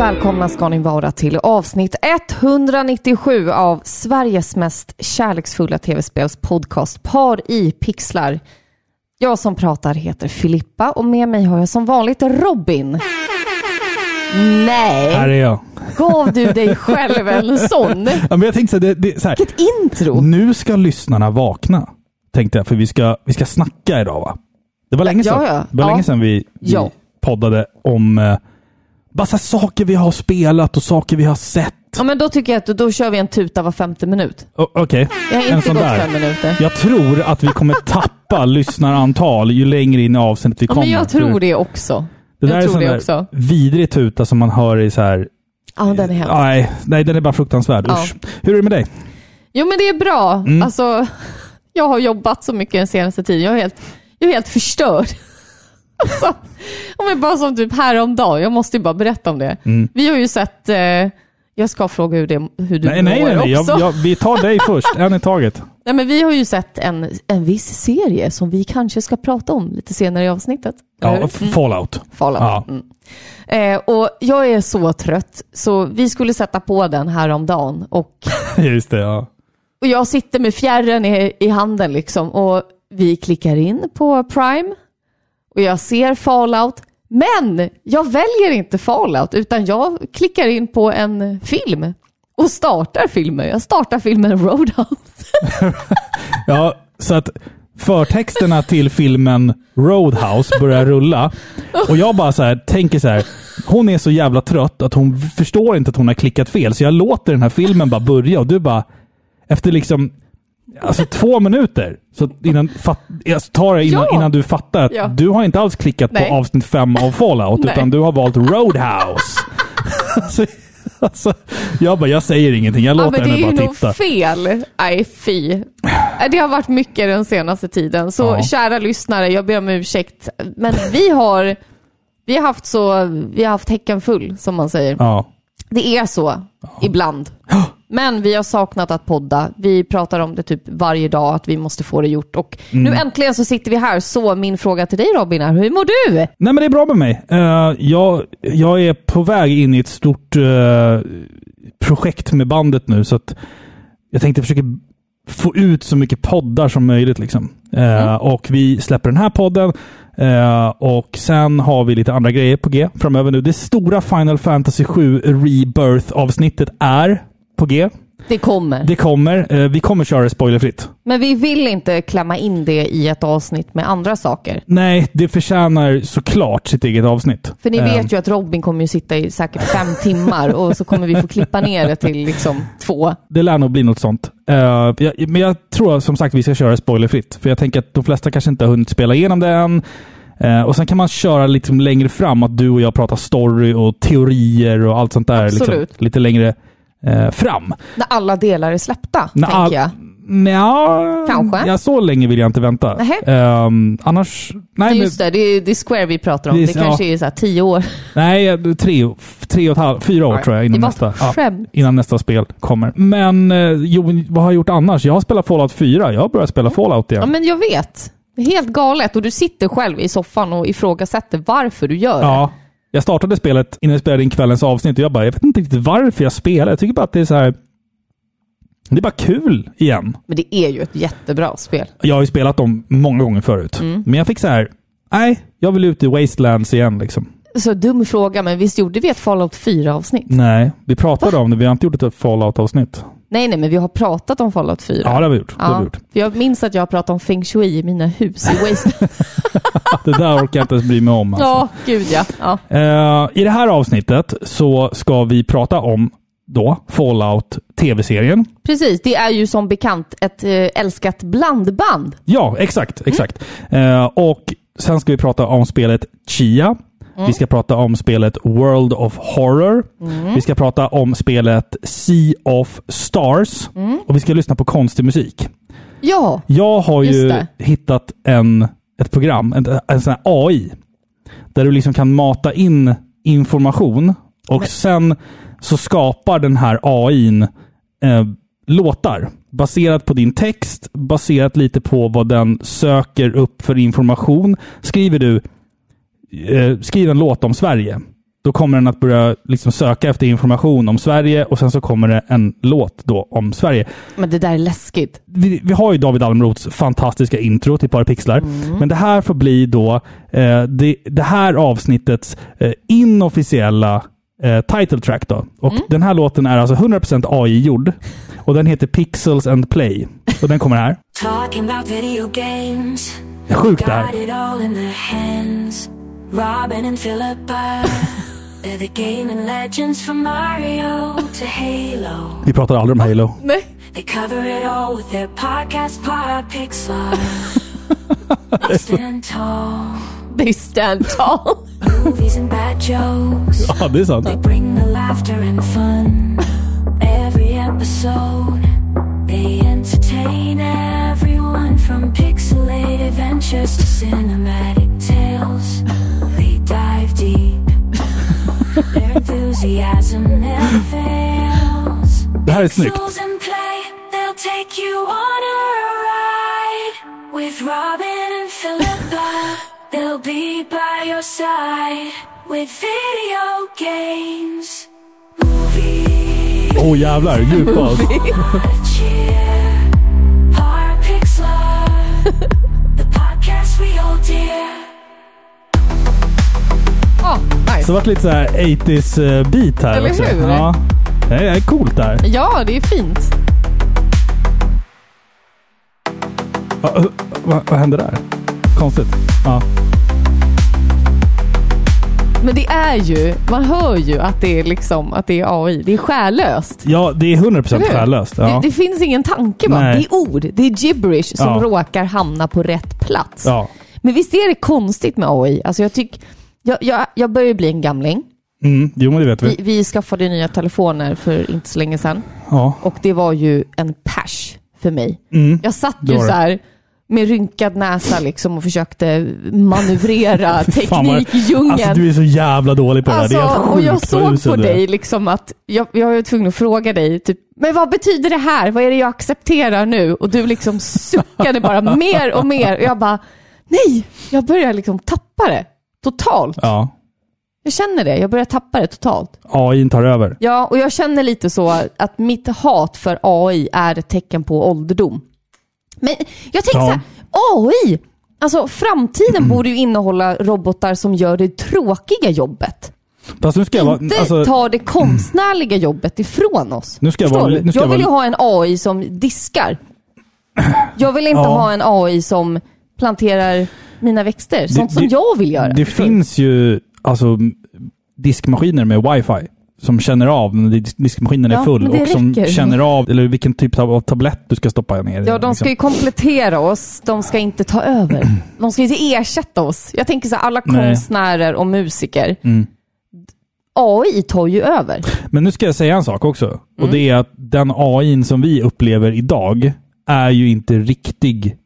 Välkomna ska ni vara till avsnitt 197 av Sveriges mest kärleksfulla tv-spelspodcast Par i pixlar. Jag som pratar heter Filippa och med mig har jag som vanligt Robin. Nej, Här är jag. gav du dig själv en sån? Ja, men jag tänkte så här, det, det, så här, Vilket intro! nu ska lyssnarna vakna. Tänkte jag, för vi ska, vi ska snacka idag va? Det var länge Ja, sedan, ja. Det var Ja. länge sedan vi, vi Ja. poddade om eh, bara saker vi har spelat och saker vi har sett. Ja, men då tycker jag att då kör vi en tuta var femte minut. Okej, har en sån där. fem minuter. Jag tror att vi kommer tappa lyssnarantal ju längre in i avsnittet vi Ja, kommer. men jag tror det också. Det där jag är tror sån där vidrig tuta som man hör i så här... Ja, den är hemsk. Nej, nej, den är bara fruktansvärd. Ja. Usch. Hur är det med dig? Jo, men det är bra. Mm. Alltså, jag har jobbat så mycket den senaste tiden. Jag är helt, jag är helt förstörd. Alltså, om jag bara som typ häromdagen, jag måste ju bara berätta om det. Mm. Vi har ju sett, eh, jag ska fråga hur, det, hur du Nej, nej, mår nej. nej. också. Jag, jag, vi tar dig först, en i taget. Nej, men vi har ju sett en, en viss serie som vi kanske ska prata om lite senare i avsnittet. Ja, hur? Fallout. Fallout. Ja. Mm. Eh, och jag är så trött, så vi skulle sätta på den häromdagen och Just det, ja. Och jag sitter med fjärren i, i handen liksom och vi klickar in på Prime och jag ser Fallout. Men jag väljer inte Fallout utan jag klickar in på en film och startar filmen. Jag startar filmen Roadhouse. Ja, så att förtexterna till filmen Roadhouse börjar rulla. Och jag bara så här, tänker så här. Hon är så jävla trött att hon förstår inte att hon har klickat fel. Så jag låter den här filmen bara börja och du bara... Efter liksom... Alltså två minuter. Så innan, fatt, jag tar det innan, Ja. innan du fattar att Ja. du har inte alls klickat Nej. på avsnitt fem av Fallout, utan du har valt Roadhouse. alltså, alltså, jag bara, jag säger ingenting. Jag Ja, låter men det är henne ju bara nog titta. fel. Nej, fy. Eh, Det har varit mycket den senaste tiden. Så Ja. kära lyssnare, jag ber om ursäkt. Men vi har, vi har haft så, vi har haft häcken full, som man säger. Ja. Det är så, ibland. Men vi har saknat att podda. Vi pratar om det typ varje dag, att vi måste få det gjort. Och Mm. nu äntligen så sitter vi här. Så min fråga till dig Robin är, hur mår du? Nej, men det är bra med mig. Eh, jag, jag är på väg in i ett stort eh, projekt med bandet nu, så att jag tänkte försöka få ut så mycket poddar som möjligt. Liksom. Eh, Och vi släpper den här podden eh, och sen har vi lite andra grejer på G framöver nu. Det stora Final Fantasy 7 Rebirth-avsnittet är på G. Det kommer. Det kommer. Eh, vi kommer köra det spoilerfritt. Men vi vill inte klämma in det i ett avsnitt med andra saker. Nej, det förtjänar såklart sitt eget avsnitt. För ni Eh, vet ju att Robin kommer ju sitta i säkert fem timmar och så kommer vi få klippa ner det till liksom två. Det lär nog bli något sånt. Eh, men jag tror som sagt vi ska köra spoilerfritt. För jag tänker att de flesta kanske inte har hunnit spela igenom det än. Eh, och sen kan man köra lite längre fram, att du och jag pratar story och teorier och allt sånt där. Liksom, Absolut. lite längre eh, fram. När alla delar är släppta, När tänker jag. Nja, Kanske. Ja, så länge vill jag inte vänta. Ehm, annars... Nej, Just det, det är, det är Square vi pratar om. Det Det kanske är så tio år. men, nej tre, tre och ett halvt, fyra år tror jag innan nästa. ja. innan nästa spel kommer. Men eh, jo, vad har jag gjort annars? Jag har spelat Fallout 4. Jag har börjat spela Fallout igen. Ja, men jag vet. Helt galet och du sitter själv i soffan och ifrågasätter varför du gör det. Ja. Jag startade spelet innan jag spelade in kvällens avsnitt och jag bara, jag vet inte riktigt varför jag spelar. Jag tycker bara att det är så här... Det är bara kul igen. Men det är ju ett jättebra spel. Jag har ju spelat dem många gånger förut. Mm. Men jag fick så här, nej, jag vill ut i Wastelands igen liksom. Så dum fråga, men visst gjorde vi ett Fallout 4-avsnitt? Nej, vi pratade om det. Vi har inte gjort ett Fallout-avsnitt. Nej, nej, men vi har pratat om Fallout 4. Ja, det har vi gjort. Det har vi Ja, gjort. jag minns att jag har pratat om feng shui i mina hus i Wasteland. Det där orkar jag inte ens bry mig om. Alltså. ja, gud ja. ja. Eh, I det här avsnittet så ska vi prata om då Fallout TV-serien. Precis, det är ju som bekant ett eh, älskat blandband. Ja, exakt. exakt. Eh, och sen ska vi prata om spelet Chia. Vi ska prata om spelet World of Horror. Vi ska prata om spelet Sea of Stars. Och vi ska lyssna på konstig musik. Ja, Jag har Just ju det. hittat en, ett program, en, en sån här AI, där du liksom kan mata in information och sen så skapar den här AIn eh, låtar baserat på din text, baserat lite på vad den söker upp för information. Skriver du eh, skriv en låt om Sverige. då kommer den att börja liksom söka efter information om Sverige och sen så kommer det en låt då om Sverige. Men det där är läskigt. Vi, vi har ju David Almroths fantastiska intro till Parapixlar, Mm. men det här får bli då eh, det, det här avsnittets eh, inofficiella eh, title track. Då. Och Mm. Den här låten är alltså 100% AI-gjord och den heter Pixels and Play. Och den kommer här. Talking about video games. Det är sjukt det här. Got it all in their hands. Robin and Philippa. They're the gaming legends from Mario to Halo. Vi pratar aldrig om Halo. Nej. They cover it all with their podcast Pixar. they stand tall. They stand tall. Movies and bad jokes. Ja, det är sant. They bring the laughter and fun. Every episode, they entertain everyone from pixelated adventures to cinematic tales. They dive deep. Their enthusiasm never fails. Det här är snyggt. And play, they'll take you on a ride. With Robin and Philippa, they'll be by your side. With video games, movies, Åh oh, jävlar, dear. Ah, nice. Så det vart lite så här 80s eh, beat här Eller också. hur? Ja. Det är coolt det här. Ja, det är fint. Eh, vad, vad hände där? Konstigt. Ja. Men det är ju, man hör ju att det är liksom, att det är AI. Det är själlöst. ja, det är 100% Eller hur? själlöst. Ja. Det, det finns ingen tanke bara. Nej. Det är ord, det är gibberish som Ja. råkar hamna på rätt plats. ja. Men visst är det konstigt med AI? Alltså jag tycker, jag, jag, jag börjar bli en gamling. Mm, jo, men det vet vi. Vi, vi skaffade nya telefoner för inte så länge sedan Ja. och det var ju en pers för mig. Mm. Jag satt ju så här med rynkad näsa liksom och försökte manövrera teknikdjungeln. Alltså du är så jävla dålig på det där. Det är Alltså, helt och jag sjukt såg på dig liksom att, jag, jag var tvungen att fråga dig, typ, men vad betyder det här? Vad är det jag accepterar nu? Och du liksom suckade bara mer och mer. Och jag bara, nej, jag börjar liksom tappa det totalt. Ja. Jag känner det, jag börjar tappa det totalt. AI tar över. Ja, och jag känner lite så att mitt hat för AI är ett tecken på ålderdom. Men jag tänker Ja. så här, AI, alltså framtiden borde ju innehålla robotar som gör det tråkiga jobbet. Fast nu ska jag vara... Inte Alltså, ta det konstnärliga jobbet ifrån oss. Nu ska jag vara- nu ska jag jag vill ju ha en AI som diskar. Jag vill inte Ja. ha en AI som planterar mina växter. Sånt som det- jag vill göra. det finns ju alltså diskmaskiner med wifi. Som känner av när disk- diskmaskinen är Ja, full men det och som räcker. känner av eller vilken typ av tablett du ska stoppa ner. Ja, de liksom. ska ju komplettera oss. De ska inte ta över. De ska inte ersätta oss. Jag tänker så här, alla Nej. konstnärer och musiker. Mm. AI tar ju över. Men nu ska jag säga en sak också. Mm. Och det är att den AI som vi upplever idag är ju inte riktig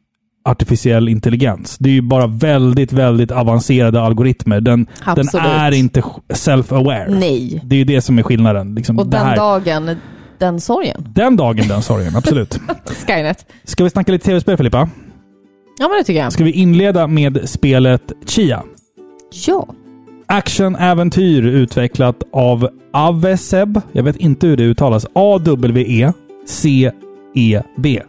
artificiell intelligens. Det är ju bara väldigt, väldigt avancerade algoritmer. Den, den är inte self-aware. Nej. Det är ju det som är skillnaden. Liksom Och den dagen, den sorgen. den dagen, den sorgen. Absolut. Skynet. Ska vi snacka lite tv-spel, Filippa? Ja, men det tycker jag. Ska vi inleda med spelet Chia? Ja. Action-äventyr utvecklat av Aveseb. Jag vet inte hur det uttalas. A-W-E-C-E-B.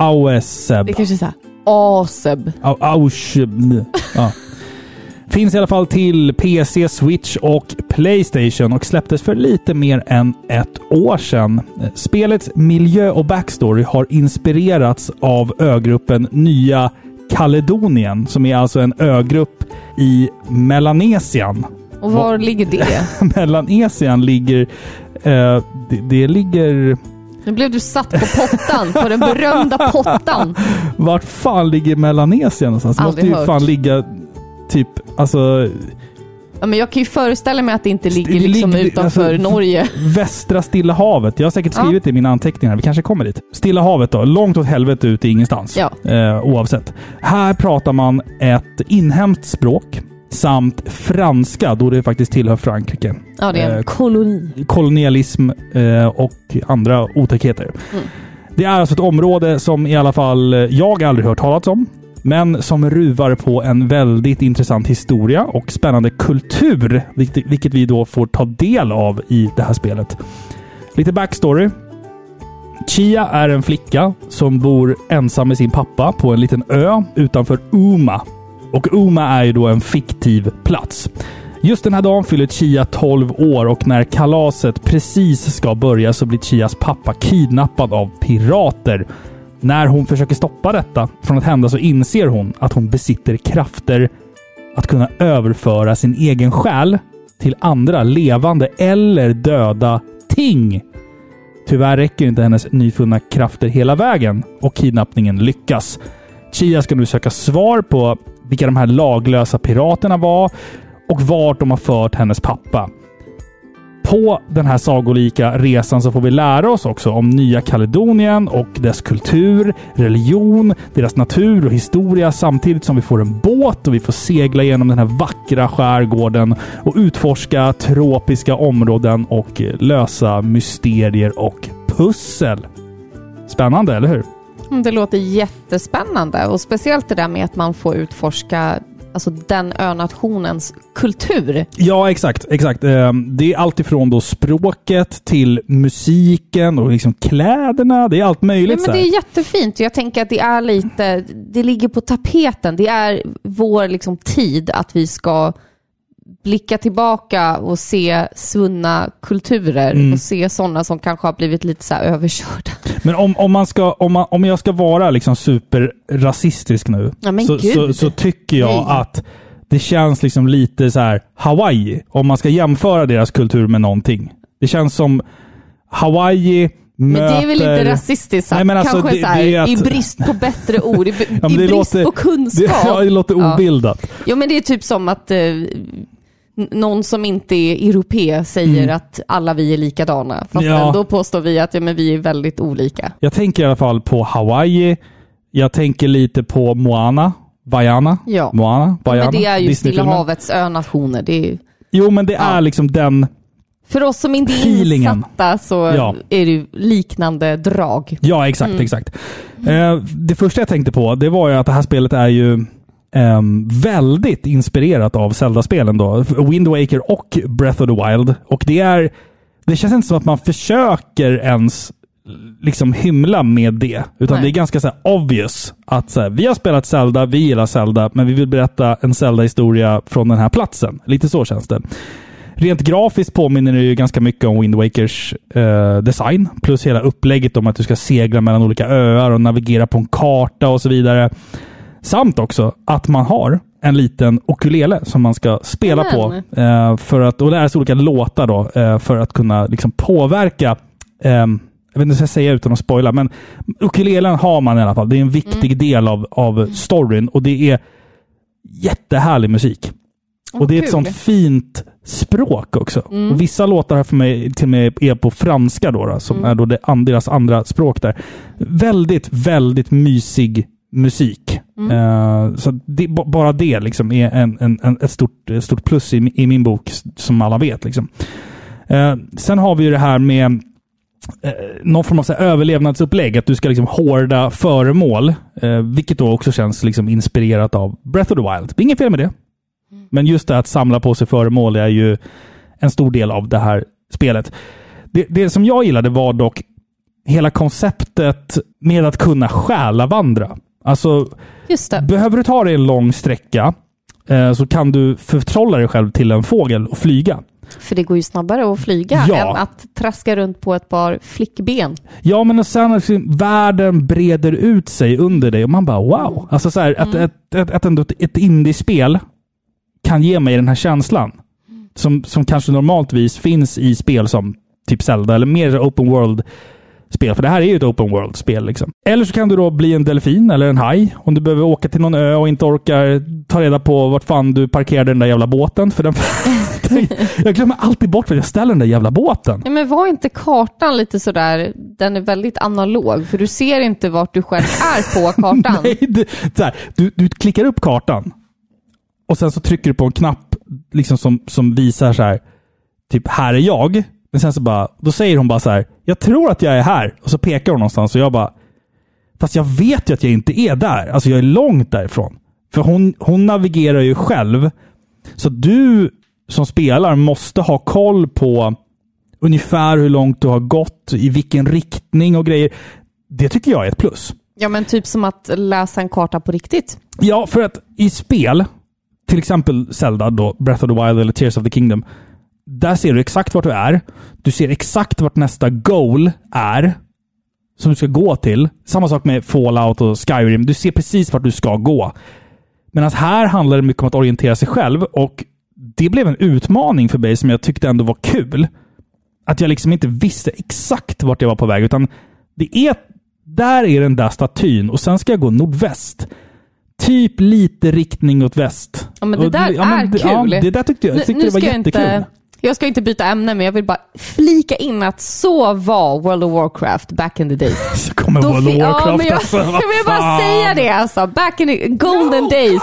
Aweseb. Det kanske är så här, ASEB. Au-. Ja. Finns i alla fall till PC, Switch och Playstation och släpptes för lite mer än ett år sedan. Spelets miljö och backstory har inspirerats av ögruppen Nya Kaledonien, som är alltså en ögrupp i Melanesien. Och var ligger det? Melanesien ligger... Eh, det, det ligger... Nu blev du satt på pottan, på den berömda pottan. Vart fan ligger Melanesien någonstans? Det måste ju hört. fan ligga typ... Alltså... Ja, men jag kan ju föreställa mig att det inte ligger liksom ligger- utanför alltså, Norge. Västra Stilla havet. Jag har säkert Ja. skrivit det i mina anteckningar. Vi kanske kommer dit. Stilla havet då. Långt åt helvete ut i ingenstans. Ja. Eh, oavsett. Här pratar man ett inhemskt språk samt franska, då det faktiskt tillhör Frankrike. Ja, det är en Eh, koloni. kolonialism eh, och andra otäckheter. Mm. Det är alltså ett område som i alla fall eh, jag aldrig hört talas om. men som ruvar på en väldigt intressant historia och spännande kultur, vilket, vilket vi då får ta del av i det här spelet. Lite backstory. Chia är en flicka som bor ensam med sin pappa på en liten ö utanför Uma. Och Uma är ju då en fiktiv plats. Just den här dagen fyller Chia 12 år och när kalaset precis ska börja så blir Chias pappa kidnappad av pirater. När hon försöker stoppa detta från att hända så inser hon att hon besitter krafter att kunna överföra sin egen själ till andra levande eller döda ting. Tyvärr räcker inte hennes nyfunna krafter hela vägen och kidnappningen lyckas. Chia ska nu söka svar på vilka de här laglösa piraterna var och vart de har fört hennes pappa. På den här sagolika resan så får vi lära oss också om Nya Kaledonien och dess kultur, religion, deras natur och historia samtidigt som vi får en båt och vi får segla genom den här vackra skärgården och utforska tropiska områden och lösa mysterier och pussel. Spännande, eller hur? Mm, Det låter jättespännande och speciellt det där med att man får utforska alltså den önationens kultur. Ja, exakt. exakt. Eh, Det är allt ifrån då språket till musiken och liksom kläderna. Det är allt möjligt. men så det är jättefint. Jag tänker att det är lite, det ligger på tapeten. Det är vår liksom tid att vi ska blicka tillbaka och se svunna kulturer Mm. och se sådana som kanske har blivit lite så överkörda. Men om, om, man ska, om, man, om jag ska vara liksom superrasistisk nu, Ja, men så, så, så tycker jag Nej. att det känns liksom lite så här Hawaii, om man ska jämföra deras kultur med någonting. Det känns som Hawaii Men möter... det är väl inte rasistiskt Nej, men alltså, Kanske det- så här, det att- i brist på bättre ord, i, Ja, men i brist låter- på kunskap. Det, ja, det låter Ja. obildat. Jo, men det är typ som att eh, någon som inte är europe säger att alla vi är likadana. Fast Mm. Ja. ändå påstår vi att ja, men vi är väldigt olika. Jag tänker i alla fall på Hawaii. Jag tänker lite på Moana. Vaiana. Ja. Moana. Vaiana. Men det är ju Stilla havets önationer. Det är, Jo, men det är Ja. liksom den... för oss som inte är Feelingen. insatta så Ja. är det ju liknande drag. Ja, exakt, Mm. exakt. Eh, det första jag tänkte på, det var ju att det här spelet är ju ehm, väldigt inspirerat av Zelda-spelen då. Wind Waker och Breath of the Wild. Och det är... Det känns inte som att man försöker ens liksom hymla med det. Utan Nej. det är ganska så här obvious att så här, vi har spelat Zelda, vi gillar Zelda, men vi vill berätta en Zelda-historia från den här platsen. Lite så känns det. Rent grafiskt påminner det ju ganska mycket om Wind Wakers eh, design. Plus hela upplägget om att du ska segla mellan olika öar och navigera på en karta och så vidare. Samt också att man har en liten ukulele som man ska spela Amen. på. Eh, för att, och lära sig olika låtar då, eh, för att kunna liksom påverka ehm, jag vet inte hur jag ska säga utan att spoila, men ukulelen har man i alla fall. Det är en viktig del av, av storyn och det är jättehärlig musik. Och det är ett kul. sånt fint språk också. Och vissa låtar här för mig till och med är på franska då, då som är då det, deras andra språk där. Väldigt, väldigt mysig musik. Eh, så det, bara det liksom är en, en, en, ett stort, stort plus i, i min bok, som alla vet. Liksom. Eh, sen har vi ju det här med eh, någon form av så här överlevnadsupplägg. Att du ska liksom hårda föremål. Eh, vilket då också känns liksom inspirerat av Breath of the Wild. Det är inget fel med det. Men just det att samla på sig föremål är ju en stor del av det här spelet. Det, det som jag gillade var dock hela konceptet med att kunna själavandra. Alltså, behöver du ta dig en lång sträcka eh, så kan du förtrolla dig själv till en fågel och flyga. För det går ju snabbare att flyga Ja. än att traska runt på ett par flickben. Ja, men och sen liksom, världen breder ut sig under dig och man bara wow. Alltså så här, att, ett, ett, att ändå ett, ett indiespel kan ge mig den här känslan. Som, som kanske normaltvis finns i spel som typ Zelda eller mer open world spel. För det här är ju ett open world-spel. Liksom. Eller så kan du då bli en delfin eller en haj om du behöver åka till någon ö och inte orkar ta reda på vart fan du parkerade den där jävla båten. För den jag glömmer alltid bort var jag ställer den där jävla båten. Ja, men var inte kartan lite sådär, den är väldigt analog, för du ser inte vart du själv är på kartan. Nej, du, här, du, du klickar upp kartan och sen så trycker du på en knapp liksom som, som visar så här, typ här är jag. Men sen så bara, då säger hon bara så här, jag tror att jag är här. Och så pekar hon någonstans och jag bara, Fast jag vet ju att jag inte är där. Alltså jag är långt därifrån. För hon, hon navigerar ju själv. Så du som spelar måste ha koll på ungefär hur långt du har gått, i vilken riktning och grejer. Det tycker jag är ett plus. Ja, men typ som att läsa en karta på riktigt. Ja, för att i spel, till exempel Zelda, då, Breath of the Wild eller Tears of the Kingdom, där ser du exakt vart du är. Du ser exakt vart nästa goal är som du ska gå till. Samma sak med Fallout och Skyrim. Du ser precis vart du ska gå. Medan här handlar det mycket om att orientera sig själv och det blev en utmaning för mig som jag tyckte ändå var kul. Att jag liksom inte visste exakt vart jag var på väg, utan det är... Där är den där statyn och sen ska jag gå nordväst. Typ lite riktning åt väst. Ja, men det Och där är det, kul. Ja, det där tyckte jag, jag tyckte det var ska jag jättekul. inte, jag ska inte byta ämne, men jag vill bara flika in att så var World of Warcraft back in the day. Så kommer World of Warcraft ja, men jag, alltså. jag vill bara säga det alltså. Back in the golden days.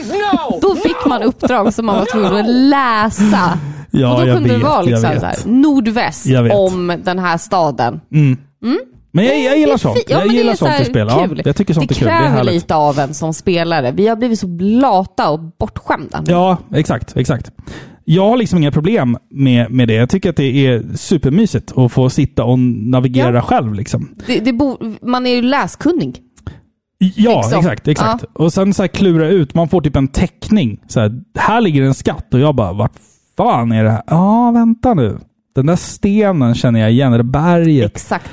Då fick man uppdrag som man var tvungen att läsa. Ja, och då kunde vet, det vara liksom så här, nordväst om den här staden. Men jag, jag gillar sånt. ja, jag gillar sånt så i spel. Ja, jag tycker sånt det är kul. Det kräver lite av en som spelare. Vi har blivit så blata och bortskämda. Ja, exakt. exakt. Jag har liksom inga problem med, med det. Jag tycker att det är supermysigt att få sitta och navigera Ja. själv. Liksom. Det, det bo, man är ju läskunnig. Ja, Liksom. exakt. exakt. Och sen så klura ut. Man får typ en teckning. Så här, här ligger en skatt och jag bara, vart fan är det här? Ja, vänta nu. Den där stenen känner jag igen. Det berget. Exakt.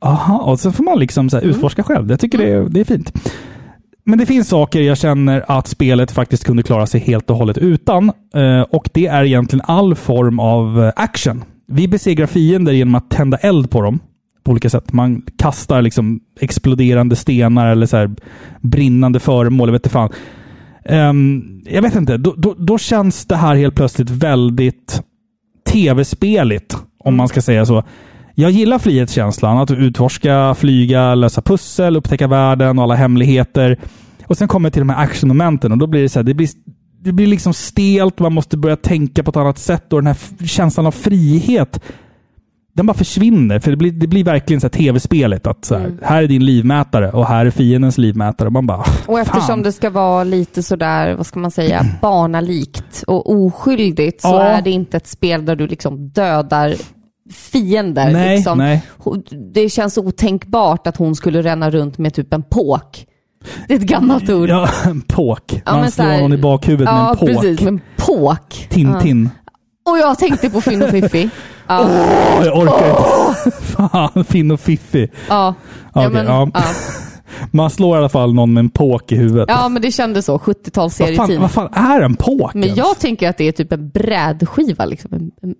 Aha, och så får man liksom så här utforska själv. Jag tycker det, är, det är fint. Men det finns saker jag känner att spelet faktiskt kunde klara sig helt och hållet utan. Eh, och det är egentligen all form av eh, action. Vi besegrar fiender genom att tända eld på dem. På olika sätt. Man kastar liksom exploderande stenar eller så brinnande föremål. Jag vet inte fan. Ehm, jag vet inte. Då, då, då känns det här helt plötsligt väldigt tv-speligt, om man ska säga så. Jag gillar frihetskänslan, att utforska, flyga, lösa pussel, upptäcka världen och alla hemligheter. Och sen kommer jag till de här actionmomenten och då blir det så här, det blir, det blir liksom stelt, man måste börja tänka på ett annat sätt och den här känslan av frihet, den bara försvinner. För det blir, det blir verkligen så tv-spelet. Att så här, här är din livmätare och här är fiendens livmätare. Man bara, Och eftersom fan. det ska vara lite sådär, vad ska man säga, barnalikt och oskyldigt så Ja. är det inte ett spel där du liksom dödar fiender. Nej, liksom. nej. Det känns otänkbart att hon skulle ränna runt med typ en påk. Det är ett gammalt ord. Ja, en påk. Ja, Man slår här- någon i bakhuvudet med Ja, en påk. precis. Med en påk. Tintin. Ja. Och jag tänkte på Finn och Fiffi. Ja, Åh, jag orkar inte. Fan, Finn och Fiffi. ja. Okej, ja, men, ja. Man slår i alla fall någon med en påk i huvudet. ja, men det kändes så. 70-tals vad, fan, vad fan är en påk Men ens? jag tänker att det är typ en brädskiva, liksom. En, en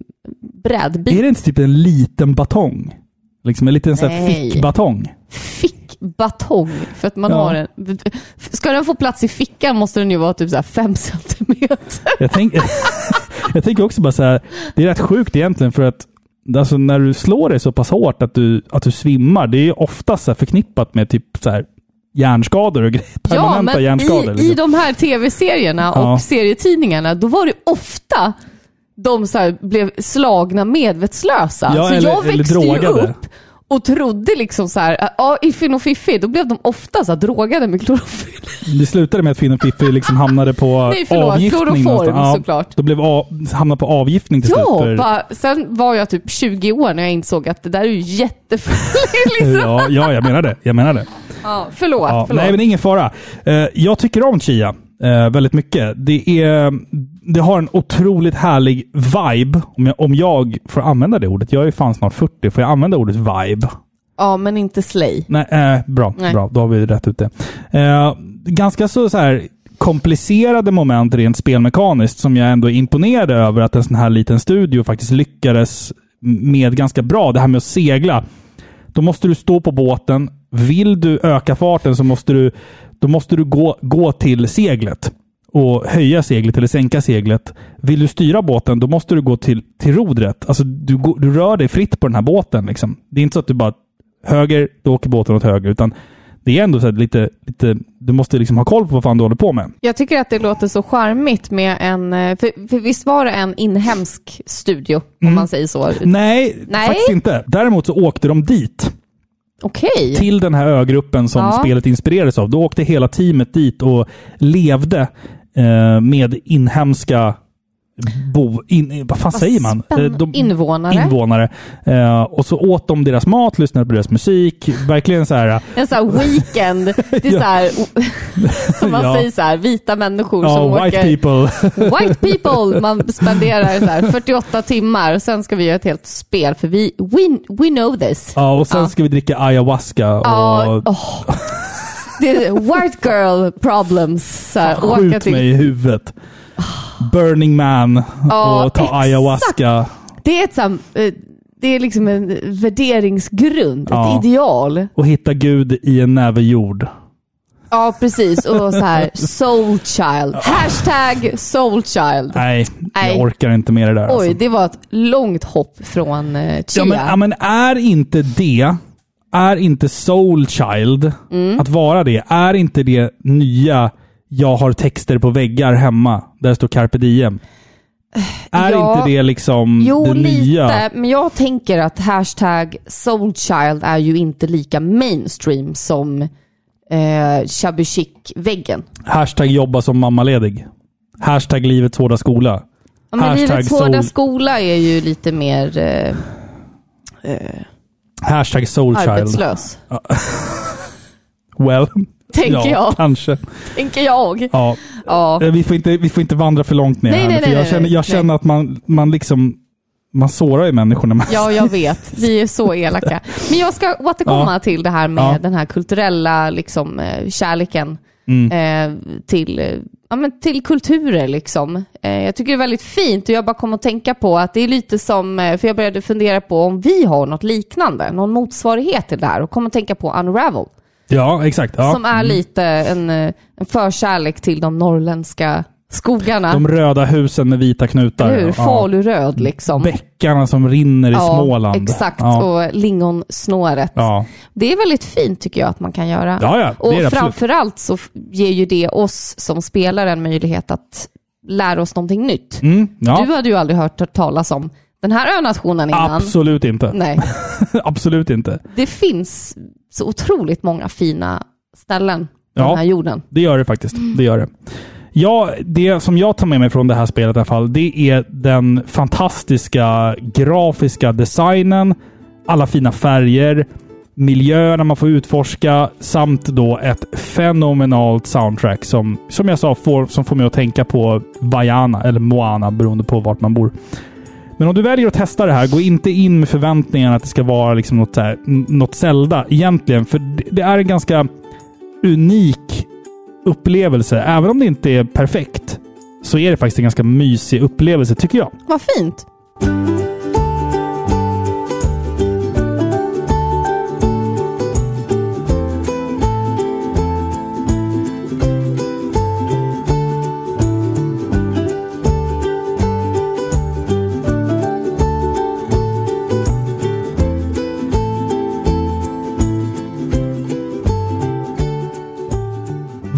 brädbit. Är det inte typ en liten batong? Liksom en liten så här fickbatong? fickbatong. För att man Ja. har en... Ska den få plats i fickan måste den ju vara typ så här fem centimeter. Jag, tänk, jag tänker också bara så här, det är rätt sjukt egentligen för att alltså, när du slår dig så pass hårt att du, att du svimmar, det är ju oftast så förknippat med typ så här hjärnskador och grejer. Ja, Permanenta men hjärnskador. i, liksom. i de här tv-serierna Ja. och serietidningarna, då var det ofta de så blev slagna medvetslösa. Ja, så eller- jag eller växte ju drogade. upp och trodde liksom så här, ja i Finn och Fiffi, då blev de ofta så här drogade med klorofyll. Det slutade med att Finn och Fiffi liksom hamnade på Nej, förlåt, avgiftning. kloroform, någonstans. såklart. De blev av, hamnade på avgiftning till Ja, slut. bara, sen var jag typ 20 år när jag insåg att det där är ju jättefarligt. Liksom. ja, ja, jag menar det. Jag menar det. Ja, förlåt, Ja, förlåt. nej, men ingen fara. Eh, jag tycker om Chia eh, väldigt mycket. Det, är, det har en otroligt härlig vibe. Om jag, om jag får använda det ordet. Jag är fan snart 40. Får jag använda ordet vibe? Ja, men inte slay. Nej, eh, bra, Nej. bra. Då har vi rätt ut det. Eh, ganska så, så här komplicerade moment rent spelmekaniskt som jag ändå är imponerad över att en sån här liten studio faktiskt lyckades med ganska bra. Det här med att segla. Då måste du stå på båten. Vill du öka farten så måste du, då måste du gå, gå till seglet och höja seglet eller sänka seglet. Vill du styra båten, då måste du gå till, till rodret. Alltså, du, du rör dig fritt på den här båten. Liksom. Det är inte så att du bara höger, då åker båten åt höger. Utan det är ändå så lite, lite... Du måste liksom ha koll på vad fan du håller på med. Jag tycker att det låter så charmigt med en, för, för visst var det en inhemsk studio, Mm. om man säger så? Nej, Nej. faktiskt inte. Däremot så åkte de dit Okej. till den här ögruppen som Ja. spelet inspirerades av. Då åkte hela teamet dit och levde eh, med inhemska bo... In, vad fan säger man? Eh, de- Invånare. invånare. Eh, och så åt de deras mat, lyssnade på deras musik. Verkligen så här... En sån här weekend. Det är Ja. så här, som man Ja. säger så här, vita människor som Ja, white åker... people. White people! Man spenderar så här 48 timmar och sen ska vi göra ett helt spel för vi we, we know this. ja, och sen Ja. ska vi dricka ayahuasca och Ja, åh. Det är white girl problems. Så här, åka skjut till, mig i huvudet. Burning man Ja, och ta exakt. ayahuasca. Det är ett sam, eh, det är liksom en värderingsgrund, Ja. ett ideal. Och hitta Gud i en näve jord. Ja, precis. Och så här, soul child. Hashtag soul child. Nej, Nej. jag orkar inte med det där. Oj, alltså. det var ett långt hopp från eh, Chia. Ja men, ja, men är inte det, är inte Soul Child, Mm. att vara det, är inte det nya jag har texter på väggar hemma där det står carpe diem? Är Ja. inte det liksom Jo, det lite. nya? Men jag tänker att hashtag soulchild är ju inte lika mainstream som eh, shabby chic-väggen. Hashtag jobba som mammaledig. Hashtag livets hårda skola. Ja, men Hashtag Livets hårda soul- skola är ju lite mer eh, Hashtag soul child. arbetslös. Well, Tänker ja, jag. kanske. Tänker jag. Ja. Ja. Eh, Vi, får inte, vi får inte vandra för långt ner Nej, här. nej, nej, jag känner, jag känner att man, man liksom man sårar ju människorna. med- ja, jag vet. Vi är så elaka. Men jag ska återkomma Ja. till det här med Ja. den här kulturella liksom, eh, kärleken Mm. eh, till, eh, ja, men till kulturer. Liksom. Eh, jag tycker det är väldigt fint och jag bara kom att tänka på att det är lite som, för jag började fundera på om vi har något liknande, någon motsvarighet till det här och kom att tänka på Unravel. Ja, exakt. Ja. Som är lite en, eh, en förkärlek till de norrländska skogarna. De röda husen med vita knutar. Hur? Ja. Faluröd liksom. Bäckarna som rinner i Småland. exakt. Ja. Och lingonsnåret. Ja. Det är väldigt fint tycker jag att man kan göra. Ja, ja, och det framförallt så ger ju det oss som spelar en möjlighet att lära oss någonting nytt. Mm, ja. Du hade ju aldrig hört talas om den här önationen innan. Absolut inte. Nej, Absolut inte. det finns så otroligt många fina ställen på Ja. den här jorden. Det gör det faktiskt. Det gör det. Ja, det som jag tar med mig från det här spelet i alla fall, det är den fantastiska grafiska designen, alla fina färger, miljöerna man får utforska samt då ett fenomenalt soundtrack som, som jag sa, får, som får mig att tänka på Vaiana, eller Moana, beroende på vart man bor. Men om du väljer att testa det här, gå inte in med förväntningarna att det ska vara liksom något, så här, något Zelda egentligen. För det, det är en ganska unik upplevelse. Även om det inte är perfekt, så är det faktiskt en ganska mysig upplevelse, tycker jag. Vad fint.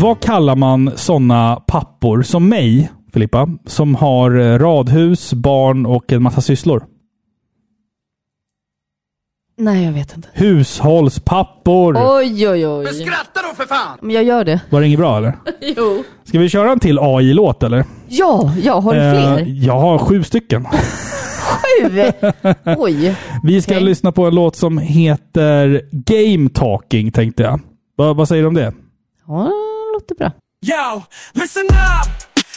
Vad kallar man sådana pappor som mig, Filippa, som har eh, radhus, barn och en massa sysslor? Nej, jag vet inte. Hushållspappor! Oj, oj, oj. Skratta då för fan! Men jag gör det. Var det inget bra eller? Jo. Ska vi köra en till AI-låt eller? Ja, ja, har du Eh, fler? jag har sju stycken. Sju? Oj. Vi ska Okej. lyssna på en låt som heter Game Talking, tänkte jag. Va, vad säger du om det? Ja, låter bra. Yo, listen up!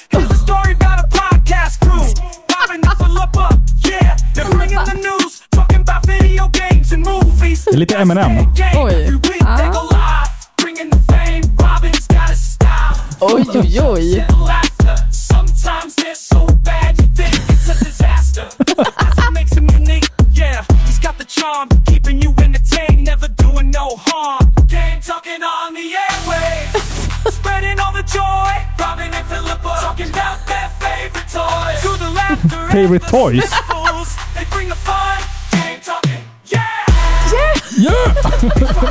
Here's a story about a podcast crew. popping Robin and Philippa, yeah, they're bringing the news. Talking about video games and movies. Det är lite Eminem. Oj. Every week Ah. they go live, bringing the fame. Robin's got a style. Oj, oj, oj. Yeah, spreading all the joy. Robin and Philippa talking about their favorite toys. To the laughter, and Favorite the toys? they bring the fun. Game talking, yeah, Yeah!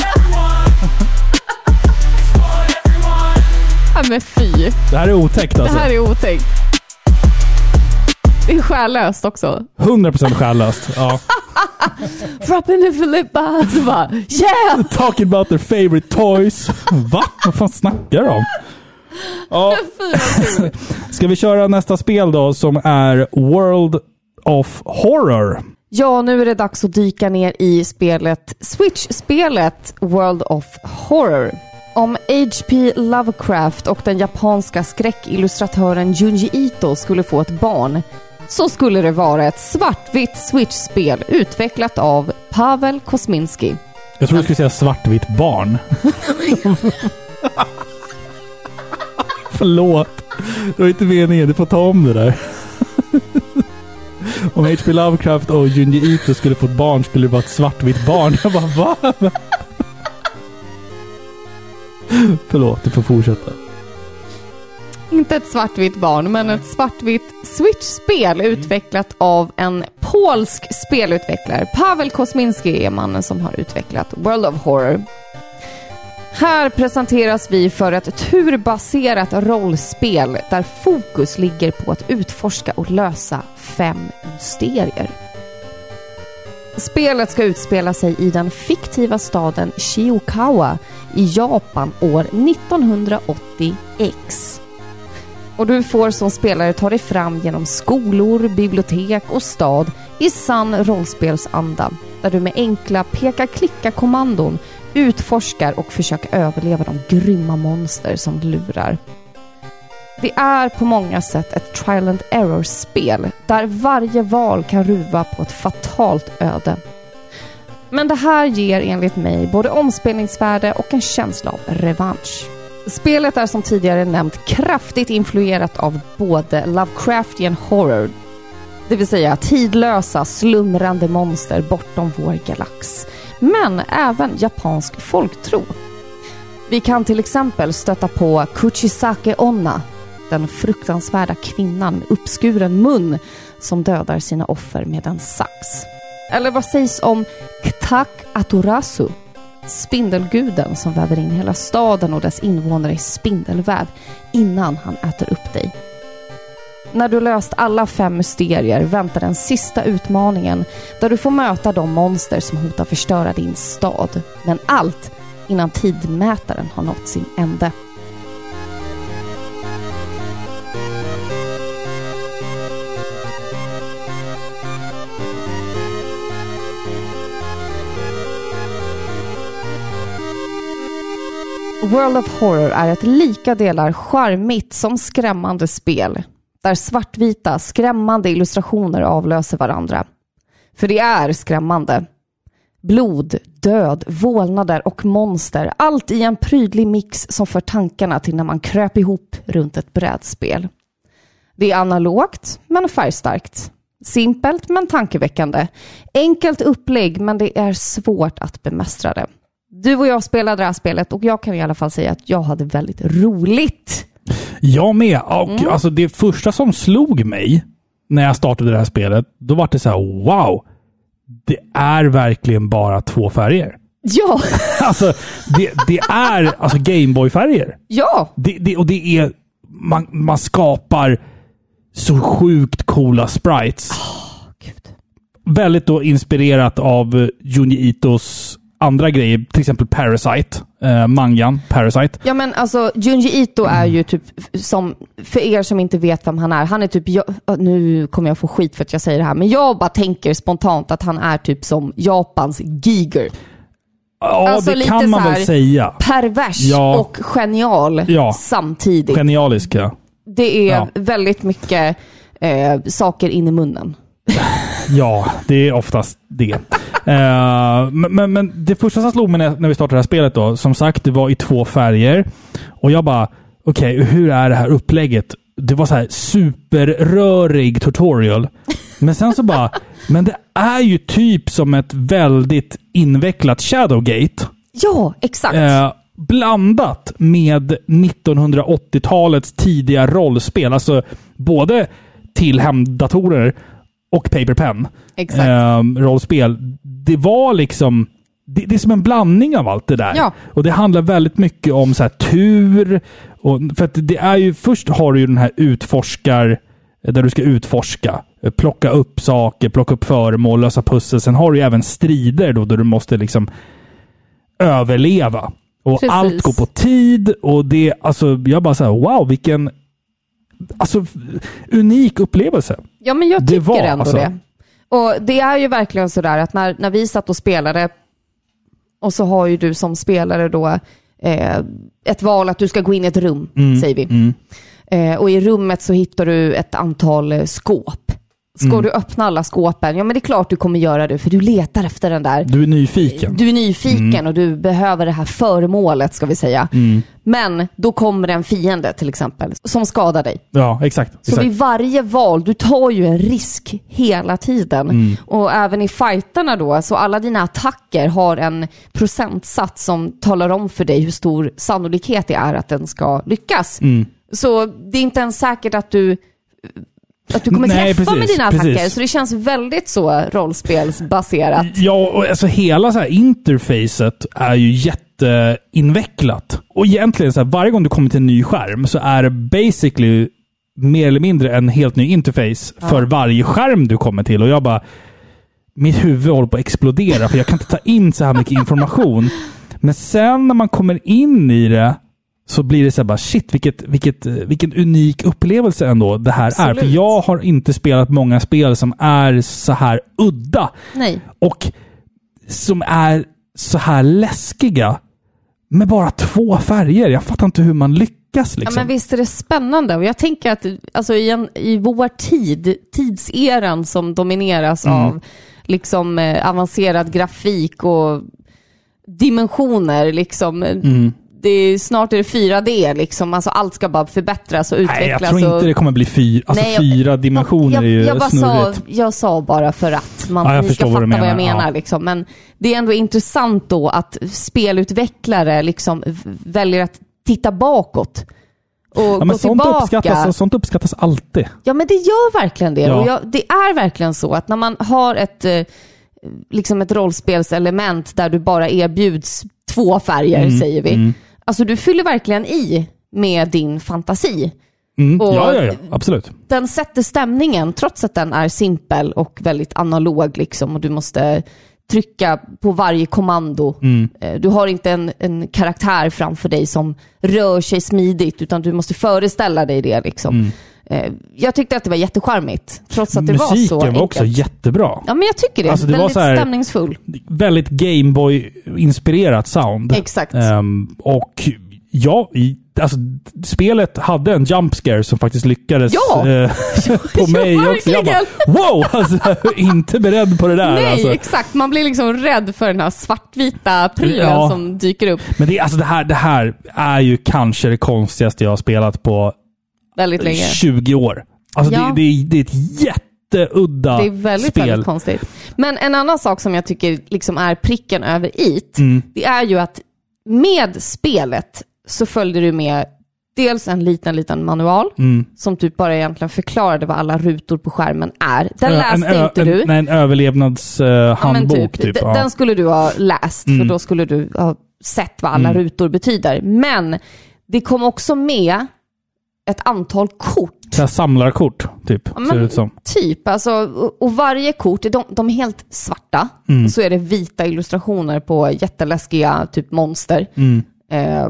everyone. Ja, men fy. Det här är otäckt Det alltså. här är otäckt. Det är själlöst också. 100% själlöst. Ja. Robin and Filippa. Så bara, yeah! Talking about their favorite toys. Va? Vad fan snackar de om? Ja. Ska vi köra nästa spel då som är World of Horror? Ja, nu är det dags att dyka ner i spelet, Switch-spelet World of Horror. Om H.P. Lovecraft och den japanska skräckillustratören Junji Ito skulle få ett barn så skulle det vara ett svartvitt Switch-spel utvecklat av Pavel Kosminski. Jag tror du skulle säga svartvitt barn. Förlåt. Det var inte meningen. Du får ta om det där. Om H.P. Lovecraft och Junji Ito skulle få ett barn skulle det vara ett svartvitt barn. Jag bara va? Förlåt, du får fortsätta. Inte ett svartvitt barn, men ett svartvitt Switch-spel utvecklat av en polsk spelutvecklare. Pavel Kosminski är mannen som har utvecklat World of Horror. Här presenteras vi för ett turbaserat rollspel där fokus ligger på att utforska och lösa fem mysterier. Spelet ska utspela sig i den fiktiva staden Shiokawa i Japan år 1980X. Och du får som spelare ta dig fram genom skolor, bibliotek och stad i sann rollspelsanda där du med enkla peka-klicka-kommandon utforskar och försöker överleva de grymma monster som lurar. Det är på många sätt ett trial and error-spel där varje val kan ruva på ett fatalt öde. Men det här ger enligt mig både omspelningsvärde och en känsla av revansch. Spelet är som tidigare nämnt kraftigt influerat av både Lovecraftian horror, det vill säga tidlösa, slumrande monster bortom vår galax, men även japansk folktro. Vi kan till exempel stöta på Kuchisake Onna, den fruktansvärda kvinnan med uppskuren mun som dödar sina offer med en sax. Eller vad sägs om Ktak Aturasu, spindelguden som väver in hela staden och dess invånare i spindelväv innan han äter upp dig. När du löst alla fem mysterier väntar den sista utmaningen där du får möta de monster som hotar förstöra din stad. Men allt innan tidmätaren har nått sin ände. World of Horror är ett lika delar charmigt som skrämmande spel där svartvita, skrämmande illustrationer avlöser varandra. För det är skrämmande. Blod, död, vålnader och monster. Allt i en prydlig mix som för tankarna till när man kröp ihop runt ett brädspel. Det är analogt, men färgstarkt. Simpelt, men tankeväckande. Enkelt upplägg, men det är svårt att bemästra det. Du och jag spelade det här spelet och jag kan i alla fall säga att jag hade väldigt roligt. Jag med. Och alltså det första som slog mig när jag startade det här spelet, då var det så här wow. Det är verkligen bara två färger. Ja, Alltså, det, det är alltså Gameboy-färger. ja, Det, det, och det är... Man, man skapar så sjukt coola sprites. Gud. Väldigt då inspirerat av Junji Itos andra grejer. Till exempel Parasite. Eh, mangan Parasite. Ja men alltså Junji Ito är ju typ som, för er som inte vet vem han är, han är typ, jag, nu kommer jag få skit för att jag säger det här, men jag bara tänker spontant att han är typ som Japans Giger. Ja, Alltså det kan man väl säga. Pervers Ja. och genial Ja. samtidigt. Genialiska. det är Ja. väldigt mycket eh, saker in i munnen. Ja, det är oftast det. Eh, men, men, det första som slog mig när, när vi startade det här spelet då, som sagt, det var i två färger. Och jag bara, okej, hur är det här upplägget? Det var så här superrörig tutorial. Men sen så bara, men det är ju typ som ett väldigt invecklat Shadowgate. Ja, exakt. Eh, blandat med 1980-talets tidiga rollspel. Alltså både till hemdatorer och paper pen. Exakt. Eh, rollspel. Det var liksom... Det, det är som en blandning av allt det där. Ja. Och det handlar väldigt mycket om så här tur. Och, för det är ju... Först har du ju den här utforskar där du ska utforska. Plocka upp saker, plocka upp föremål, lösa pussel. Sen har du ju även strider då, där du måste liksom överleva. Och Precis. allt går på tid och det, alltså jag bara såhär, wow vilken alltså, unik upplevelse. Ja, men jag Det tycker var, ändå alltså. det. Och det är ju verkligen sådär att när, när vi satt och spelade och så har ju du som spelare då eh, ett val att du ska gå in i ett rum, säger vi. Eh, och i rummet så hittar du ett antal eh, skåp. Ska du öppna alla skåpen? Ja, men det är klart du kommer göra det, för du letar efter den där Du är nyfiken. du är nyfiken och du behöver det här föremålet, ska vi säga. Men då kommer en fiende till exempel, som skadar dig. Ja, exakt. Så exakt. vid varje val, du tar ju en risk hela tiden. Och även i fighterna då, så alla dina attacker har en procentsats som talar om för dig hur stor sannolikhet det är att den ska lyckas. Så det är inte ens säkert att du att du kommer Nej, träffa med precis, dina attacker. precis. Så det känns väldigt så rollspelsbaserat. Ja, och alltså hela så här interfacet är ju jätteinvecklat. Och egentligen, så här, varje gång du kommer till en ny skärm så är det basically mer eller mindre en helt ny interface för varje skärm du kommer till. Och jag bara... Mitt huvud håller på att explodera för jag kan inte ta in så här mycket information. Men sen när man kommer in i det så blir det så här bara shit, vilket, vilket, vilken unik upplevelse ändå det här är. För Absolut. jag har inte spelat många spel som är så här udda. Nej. Och som är så här läskiga med bara två färger. Jag fattar inte hur man lyckas Ja, liksom. men visst är det spännande. Och jag tänker att alltså, i, en, i vår tid, tidseran som domineras Mm. av liksom, eh, avancerad grafik och dimensioner, liksom, Mm. Det är, snart är det 4D, liksom. alltså, allt ska bara förbättras och Nej, jag utvecklas. tror och, inte det kommer bli fyra, alltså Nej, jag- fyra dimensioner jag, är ju jag, bara sa, snurrigt. jag sa bara för att man, Ja, jag ska vad fatta du vad jag menar, ja. Liksom. Men det är ändå intressant då att spelutvecklare liksom väljer att titta bakåt. Och Ja, gå men sånt tillbaka. uppskattas, sånt uppskattas alltid. Ja, men det gör verkligen det. Ja. Och jag, det är verkligen så att när man har ett, eh, liksom ett rollspelselement där du bara erbjuds två färger, Mm, säger vi. Alltså du fyller verkligen i med din fantasi. Mm. Och- Ja, ja, ja, absolut. Den sätter stämningen, trots att den är simpel och väldigt analog. Liksom, och du måste trycka på varje kommando. Mm. Eh, Du har inte en, en karaktär framför dig som rör sig smidigt, utan du måste föreställa dig det. Liksom. Eh, Jag tyckte att det var jättecharmigt, trots att det var så. Musiken var, enkelt. också jättebra. Ja, men jag tycker det. Alltså, det var väldigt så här- stämningsfull. Väldigt Gameboy-inspirerat sound. Exakt. Ehm, och ja, i, alltså, spelet hade en jump scare som faktiskt lyckades Ja! eh, på mig också. Jag bara, wow! Alltså, inte beredd på det där. Nej, alltså. exakt. Man blir liksom rädd för den här svartvita prylen Ja. som dyker upp Men det, alltså, det, här, det här är ju kanske det konstigaste jag har spelat på väldigt länge. 20 år. Alltså, Ja. det, det, det är ett jätteudda Det är väldigt, spel. väldigt konstigt. Men en annan sak som jag tycker liksom är pricken över it, Mm. det är ju att med spelet så följde du med dels en liten, liten manual Mm. som typ bara egentligen förklarade vad alla rutor på skärmen är. Den Eh, läste en, inte en, du. Nej, en överlevnadshandbok. Ja, men typ. D- ja. Den skulle du ha läst, för Mm. då skulle du ha sett vad alla Mm. rutor betyder. Men det kom också med ett antal kort. Så här samlarkort, typ. Ja, ser det ut som. Typ, alltså, och, varje kort, de, de är helt svarta. Mm. Så är det vita illustrationer på jätteläskiga typ monster. Mm. Eh,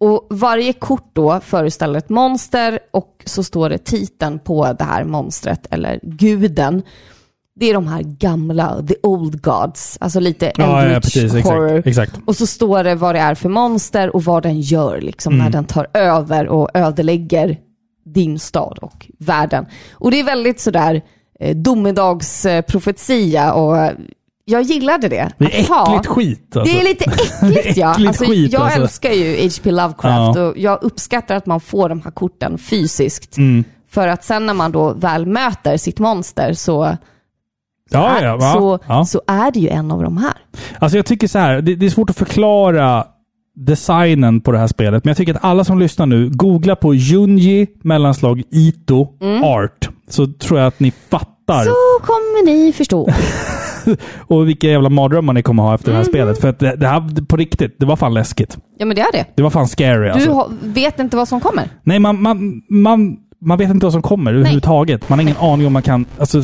och varje kort då föreställer ett monster och så står det titeln på det här monstret eller guden. Det är de här gamla, the old gods, alltså lite Ja, eldritch ja, precis. horror. Exakt. exakt. Och så står det vad det är för monster och vad den gör liksom, Mm. när den tar över och ödelägger din stad och världen. Och det är väldigt sådär eh, domedagsprofetia och eh, jag gillade det. Det är ha- äckligt skit. Alltså. det är lite äckligt ja. Äckligt Alltså, skit, jag alltså. älskar ju H.P. Lovecraft Ja. och jag uppskattar att man får de här korten fysiskt. Mm. För att sen när man då väl möter sitt monster så, Ja, ja, va? så, ja. så är det ju en av de här. Alltså jag tycker så här, det, det är svårt att förklara designen på det här spelet, men jag tycker att alla som lyssnar nu, googla på Junji mellanslag Ito Art, så tror jag att ni fattar Mm. Så kommer ni förstå. och vilka jävla mardrömmar ni kommer ha efter Mm. det här spelet. För att det, det här, på riktigt, det var fan läskigt. Ja men det är det. Det var fan scary Du alltså. vet inte vad som kommer. Nej, man, man, man man vet inte vad som kommer överhuvudtaget. Man har ingen aning om man kan... Alltså,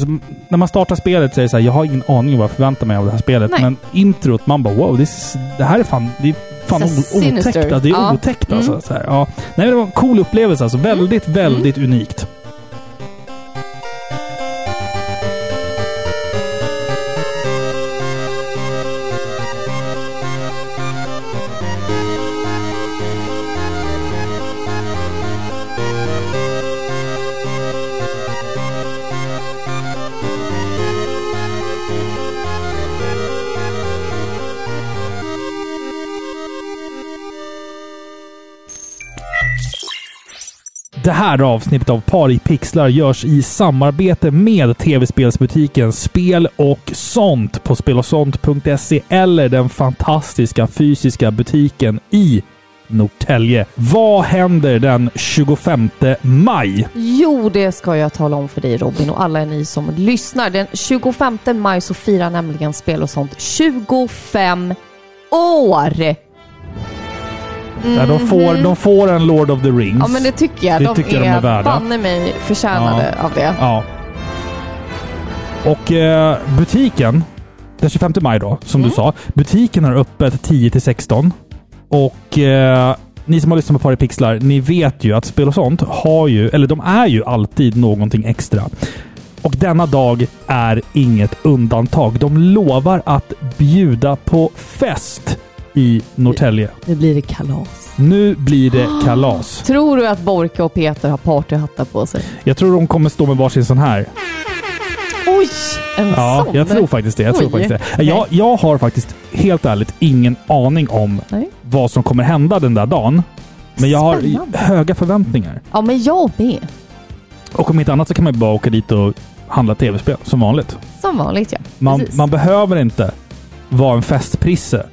när man startar spelet så är det så här, jag har ingen aning om vad jag förväntar mig av det här spelet. Nej. Men introt, man bara wow, this, det här är fan... Det är fan otäckt. alltså. Det är Ja. otäckt alltså. Mm. Så här, ja. Nej, det var en cool upplevelse alltså. Väldigt, väldigt unikt. Det här avsnittet av Par i pixlar görs i samarbete med tv-spelsbutiken Spel och sånt på spelosont.se eller den fantastiska fysiska butiken i Norrtälje. Vad händer den 25 maj? Jo, det ska jag tala om för dig Robin och alla ni som lyssnar. Den 25 maj så firar nämligen Spel och sånt 25 år! Ja, de, får, de får en Lord of the Rings. Ja, men det tycker jag. Det de tycker jag de är är värda. banne mig förtjänade av det. Ja. Och eh, butiken, den 25 maj då, som Mm. du sa. Butiken har öppet 10 till 16. Och eh, ni som har lyssnat på Paripixlar, ni vet ju att spel och sånt har ju, eller de är ju alltid någonting extra. Och denna dag är inget undantag. De lovar att bjuda på fest i Norrtälje. Nu blir det kalas. Nu blir det kalas. Tror du att Borka och Peter har partyhattar på sig? Jag tror de kommer stå med varsin sån här. Oj! En Ja, sån? jag tror faktiskt det. Jag, tror faktiskt det. Jag, jag har faktiskt helt ärligt ingen aning om Nej. vad som kommer hända den där dagen. Men jag har Spännande. höga förväntningar. Ja, men jag med. Och om inte annat så kan man ju bara åka dit och handla tv-spel som vanligt. Som vanligt ja. Man, Precis. man behöver inte vara en festprisse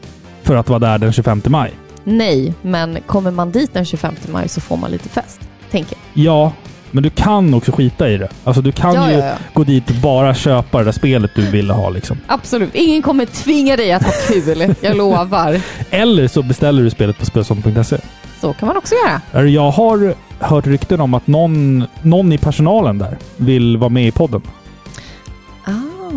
för att vara där den 25 maj. Nej, men kommer man dit den 25 maj så får man lite fest. Tänker jag. Ja, men du kan också skita i det. Alltså du kan Ja, ju ja, ja. gå dit och bara köpa det där spelet du ville ha liksom. Absolut. Ingen kommer tvinga dig att ha kul. Jag lovar. Eller så beställer du spelet på spelsom.se. Så kan man också göra. Jag har hört rykten om att någon, någon i personalen där vill vara med i podden.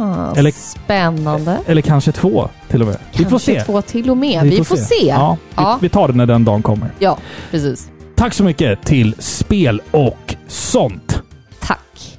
Ah, Eller- spännande. Eller kanske två till och med. vi får Kanske se. två till och med. Vi, får, se. Ja, vi, Ja. vi tar det när den dagen kommer. ja, precis. Tack så mycket till Spel och sånt. Tack.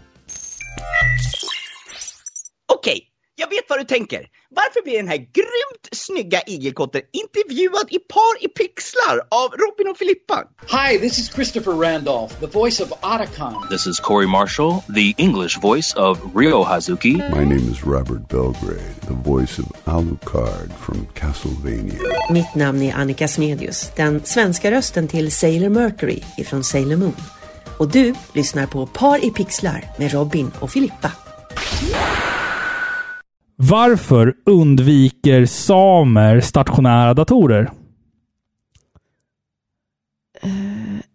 Okej, jag vet vad du tänker. Varför blir den här grymt snygga igelkotten intervjuad i par i pixlar av Robin och Filippa? Hi, this is Christopher Randolph, the voice of Otacon. This is Corey Marshall, the English voice of Ryo Hazuki. My name is Robert Belgrade, the voice of Alucard from Castlevania. Mitt namn är Annika Smedius, den svenska rösten till Sailor Mercury ifrån Sailor Moon. Och du lyssnar på Par i pixlar med Robin och Filippa. Varför undviker samer stationära datorer?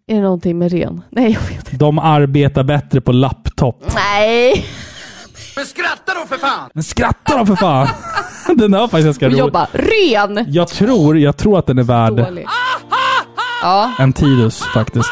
Är det någonting med ren? Nej, jag vet inte. De arbetar bättre på laptop. Nej! Men skratta då för fan! Men skratta då för fan! Den är faktiskt ganska rolig. jobba ren! Jag tror, jag tror att den är värd Dålig. Ja, en Tidus faktiskt.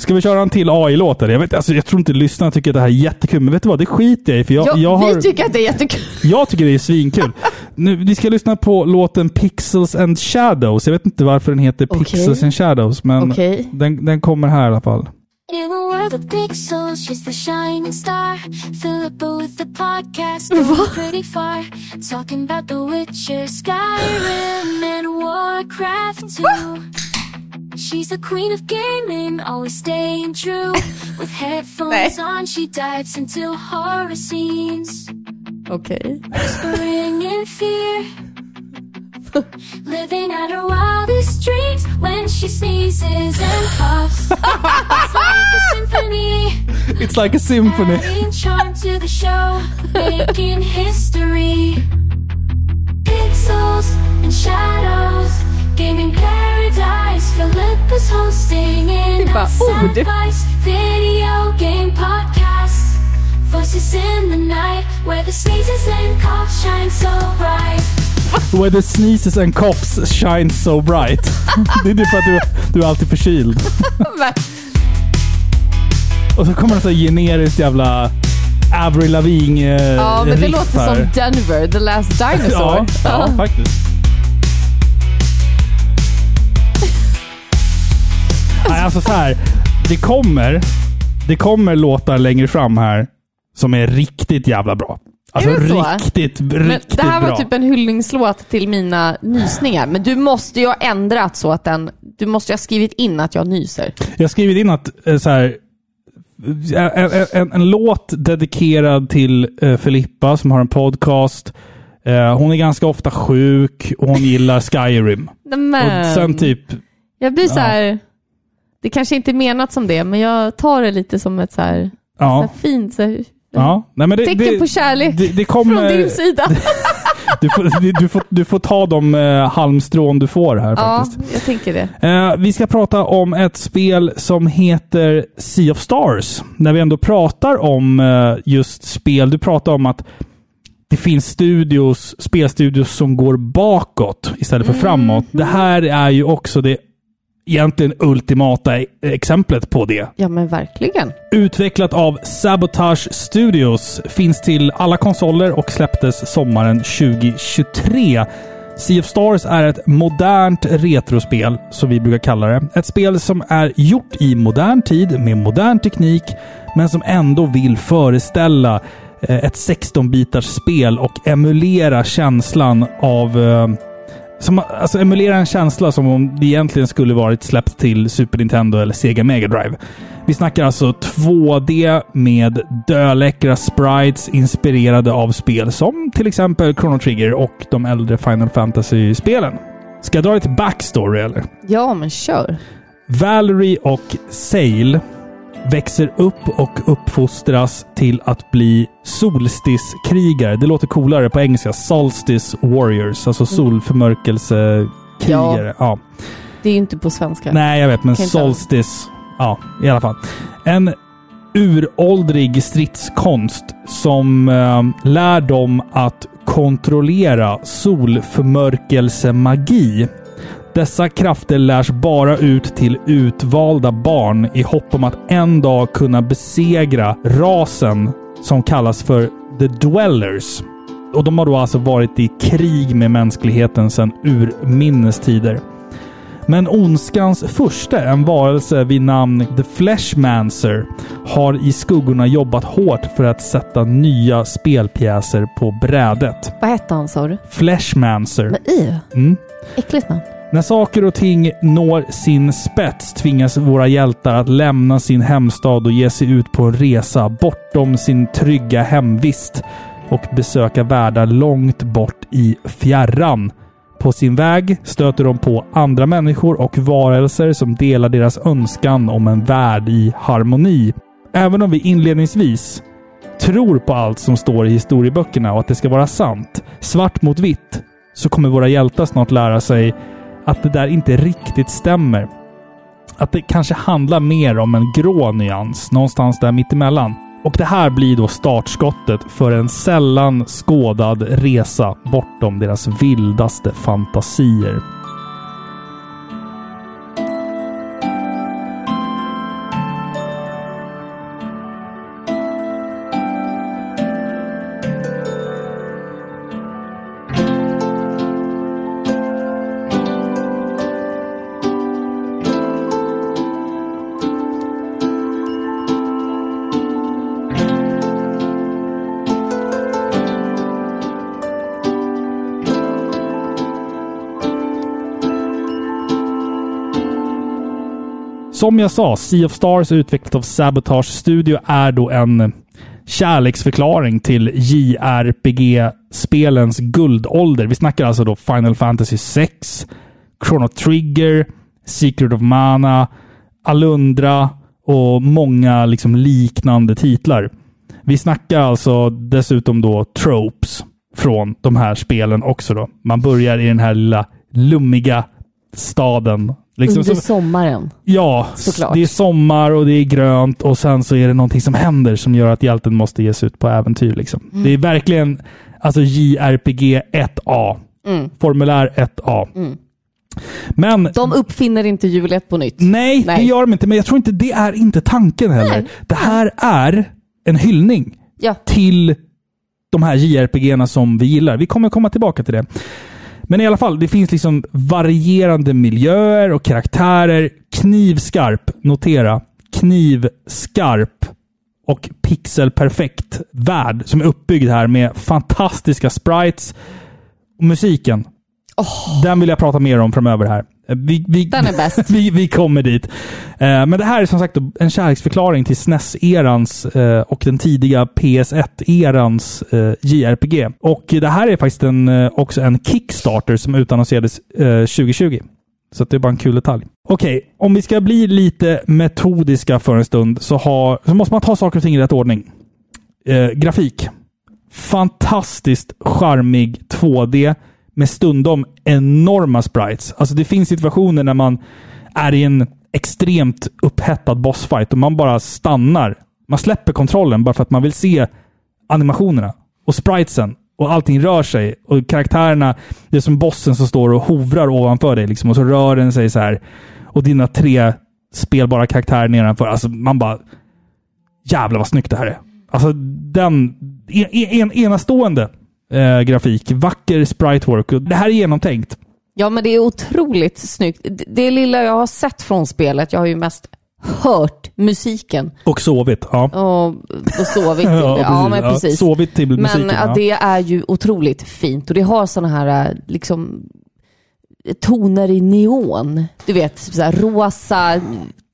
Ska vi köra en till AI-låt? Jag, vet, alltså, jag tror inte lyssnarna tycker att det här är jättekul, men vet du vad? Det skiter jag i. För jag, ja, jag, har, vi tycker att det är jättekul. jag tycker det är svinkul. nu, vi ska lyssna på låten Pixels and Shadows. Jag vet inte varför den heter Okej. Pixels and Shadows, men Okej. den, den kommer här i alla fall. In a world of pixels, she's the shining star. Philippa with the podcast, going pretty far. Talking about The Witcher, Skyrim, and Warcraft 2. She's a queen of gaming, always staying true. With headphones on, she dives into horror scenes. Okej. Whispering in fear. Living out her wildest dreams when she sneezes and coughs. it's like a symphony. It's like a symphony. Adding charm to the show, making history. Pixels and shadows, gaming paradise. Philippa's hosting in a sci-fi video game podcast. Voices in the night where the sneezes and coughs shine so bright. Where the sneezes and coughs shine so bright. det är det för att du, du är alltid förkyld. Och så kommer det så generiskt jävla Avril Lavigne eh, Ja, men det låter som Denver, the last dinosaur. Ja, ja, faktiskt. Nej, alltså så här. Det kommer, det kommer låtar längre fram här som är riktigt jävla bra. Alltså Är det så? riktigt, Men riktigt det här var bra. typ en hyllningslåt till mina nysningar. Men du måste ju ha ändrat så att den... Du måste ju ha skrivit in att jag nyser. Jag har skrivit in att eh, så här, en, en, en, en låt dedikerad till eh, Filippa som har en podcast. Eh, hon är ganska ofta sjuk och hon gillar Skyrim. Men, Och sen typ, jag blir så ja. Det kanske inte är menat som det, men jag tar det lite som ett så här, så ja. här fint så här, ja. Nej, men det, tecken det, på kärlek det, det från kommer, din sida. du, får, du, får, du får ta de eh, halmstrån du får här ja, faktiskt. jag tänker det. Eh, vi ska prata om ett spel som heter Sea of Stars. När vi ändå pratar om eh, just spel. Du pratar om att det finns studios, spelstudios som går bakåt istället för framåt. Det här är ju också det egentligen ultimata exemplet på det. Ja, men verkligen. Utvecklat av Sabotage Studios. Finns till alla konsoler och släpptes sommaren 2023. Sea of Stars är ett modernt retrospel, som vi brukar kalla det. Ett spel som är gjort i modern tid med modern teknik, men som ändå vill föreställa eh, ett 16-bitars spel och emulera känslan av eh, som, alltså emulera en känsla som om det egentligen skulle varit släppt till Super Nintendo eller Sega Mega Drive. Vi snackar alltså 2D med döläckra sprites inspirerade av spel som till exempel Chrono Trigger och de äldre Final Fantasy-spelen. Ska jag dra lite backstory eller? Ja, men kör. Valerie och Sail växer upp och uppfostras till att bli solstice-krigare. Det låter coolare på engelska. Solstice Warriors, alltså solförmörkelsekrigare. Ja. Det är ju inte på svenska. Nej, jag vet, men Solstice. Ja, i alla fall. En uråldrig stridskonst som eh, lär dem att kontrollera solförmörkelsemagi. Dessa krafter lärs bara ut till utvalda barn i hopp om att en dag kunna besegra rasen som kallas för The Dwellers. Och de har då alltså varit i krig med mänskligheten sedan urminnes tider. Men ondskans första, en varelse vid namn The Fleshmancer, har i skuggorna jobbat hårt för att sätta nya spelpjäser på brädet. Vad hette han sa du? Fleshmancer. Men i, Mm. äckligt namn. När saker och ting når sin spets tvingas våra hjältar att lämna sin hemstad och ge sig ut på en resa bortom sin trygga hemvist och besöka världar långt bort i fjärran. På sin väg stöter de på andra människor och varelser som delar deras önskan om en värld i harmoni. Även om vi inledningsvis tror på allt som står i historieböckerna och att det ska vara sant, svart mot vitt, så kommer våra hjältar snart lära sig att det där inte riktigt stämmer. Att det kanske handlar mer om en grå nyans, någonstans där mittemellan. Och det här blir då startskottet för en sällan skådad resa bortom deras vildaste fantasier. Som jag sa, Sea of Stars utvecklat av Sabotage Studio är då en eh, kärleksförklaring till JRPG-spelens guldålder. Vi snackar alltså då Final Fantasy 6, Chrono Trigger, Secret of Mana, Alundra och många liksom liknande titlar. Vi snackar alltså dessutom då tropes från de här spelen också. Då. Man börjar i den här lilla lummiga staden. Liksom Under som- sommaren. Ja, Såklart. det är sommar och det är grönt och sen så är det någonting som händer som gör att hjälten måste ge sig ut på äventyr. Liksom. Mm. Det är verkligen alltså JRPG 1A. Mm. Formulär 1A. Mm. Men De uppfinner inte hjulet på nytt. nej, Nej. det gör de inte. Men jag tror inte det är inte tanken heller. Nej. Det här är en hyllning Ja. till de här JRPG-erna som vi gillar. Vi kommer komma tillbaka till det. Men i alla fall, det finns liksom varierande miljöer och karaktärer. Knivskarp, notera. Knivskarp och pixelperfekt värld som är uppbyggd här med fantastiska sprites. Och musiken. Den vill jag prata mer om framöver här. Vi, vi, Den är bäst. vi, vi kommer dit. Eh, men det här är som sagt en kärleksförklaring till SNES-erans eh, och den tidiga PS1-erans eh, JRPG. Och det här är faktiskt en, också en Kickstarter som utannonserades eh, 2020. Så det är bara en kul detalj. Okej, om vi ska bli lite metodiska för en stund så, har, så måste man ta saker och ting i rätt ordning. Eh, grafik. Fantastiskt charmig 2D med stundom enorma sprites. Alltså det finns situationer när man är i en extremt upphettad bossfight och man bara stannar. Man släpper kontrollen bara för att man vill se animationerna och spritesen och allting rör sig och karaktärerna, det är som bossen som står och hovrar ovanför dig liksom och så rör den sig så här. Och dina tre spelbara karaktärer nedanför. Alltså man bara... Jävlar vad snyggt det här är. Alltså den... En, en, enastående eh, grafik. Vacker sprite work. Det här är genomtänkt. Ja, men det är otroligt snyggt. Det- Det lilla jag har sett från spelet, jag har ju mest hört musiken Och sovit. Ja. och, och sovit till det. Ja, men Ja, precis. sovit till musiken. Men ja, ja. det är ju otroligt fint och det har såna här eh, liksom toner i neon. Du vet, så rosa,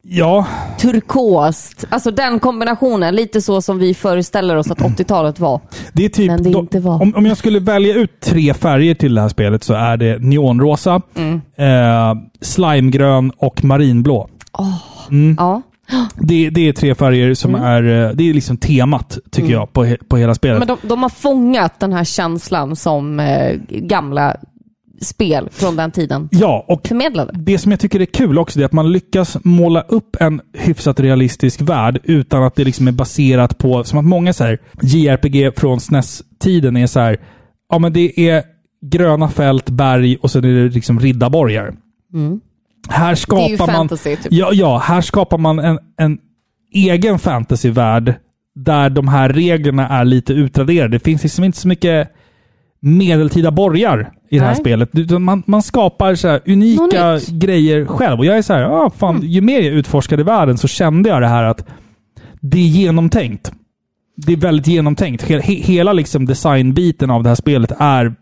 ja, turkost. Alltså den kombinationen, lite så som vi föreställer oss att 80-talet var. det är typ... Men det då- inte var. Om, om jag skulle välja ut tre färger till det här spelet så är det neonrosa, Mm. eh, slimegrön och marinblå. Ja. Det, det är tre färger som är... eh, Det är liksom temat, tycker jag, på, på hela spelet. Mm. Men de, de har fångat den här känslan som eh, gamla spel från den tiden Ja, och förmedlade. det som jag tycker är kul också är att man lyckas måla upp en hyfsat realistisk värld utan att det liksom är baserat på, som att många så här, JRPG från SNES-tiden är så här, ja men det är gröna fält, berg och sen är det liksom riddarborgar. Här skapar Mm. Det är ju man... fantasy, typ. Ja, ja, här skapar man en, en egen fantasyvärld där de här reglerna är lite utraderade. Det finns liksom inte så mycket medeltida borgar i det här Nej. spelet. Utan Man, man skapar så här unika Något nytt. grejer själv. Och jag är så här, ah, fan, Mm. ju mer jag utforskade världen så kände jag det här att det är genomtänkt. Det är väldigt genomtänkt. He, he, hela liksom designbiten av det här spelet är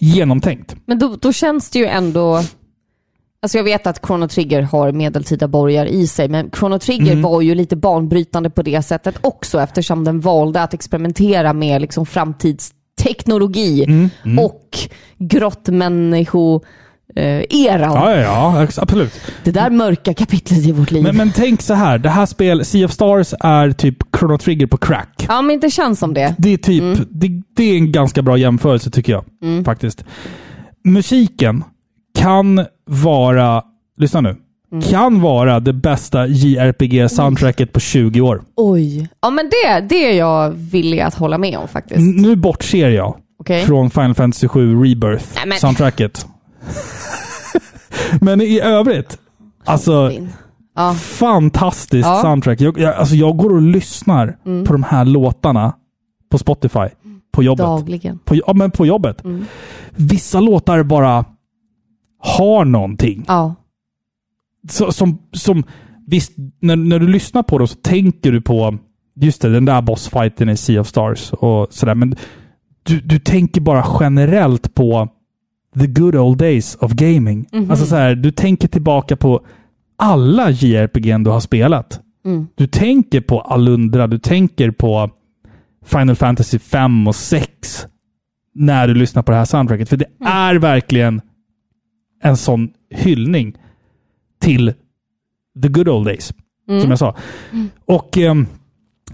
genomtänkt. Men då, då känns det ju ändå... Alltså jag vet att Chrono Trigger har medeltida borgar i sig, men Chrono Trigger Mm. var ju lite banbrytande på det sättet också eftersom den valde att experimentera med liksom framtidsteknologi Mm, och grottmännisko eran. Ja, ja, ja, absolut. Det där mörka kapitlet i vårt liv. Men, men tänk så här, det här spel, Sea of Stars, är typ Chrono Trigger på crack. Ja, men det känns som det. Det är typ, Mm. det, det är en ganska bra jämförelse tycker jag. Faktiskt. Musiken kan vara, lyssna nu, Mm. kan vara det bästa JRPG-soundtracket på 20 år. Oj. Ja, men det, det är jag villig att hålla med om faktiskt. N- Nu bortser jag Okej. från Final Fantasy 7 Nej, men- Rebirth-soundtracket. men i övrigt, alltså Ja. fantastiskt Ja. soundtrack. Jag, jag, alltså jag går och lyssnar Mm. på de här låtarna på Spotify, på jobbet. Dagligen. På, ja, men på jobbet. Mm. Vissa låtar bara har någonting. Ja. Så, som, som, visst, när, när du lyssnar på dem så tänker du på just det, den där bossfighten i Sea of Stars och sådär. Men du, du tänker bara generellt på the good old days of gaming. Mhm. Alltså så här, du tänker tillbaka på alla JRPG du har spelat. Mm. Du tänker på Alundra, du tänker på Final Fantasy 5 och 6 när du lyssnar på det här soundtracket. För det Mm. är verkligen en sån hyllning till the good old days, Mm. som jag sa. Och ehm,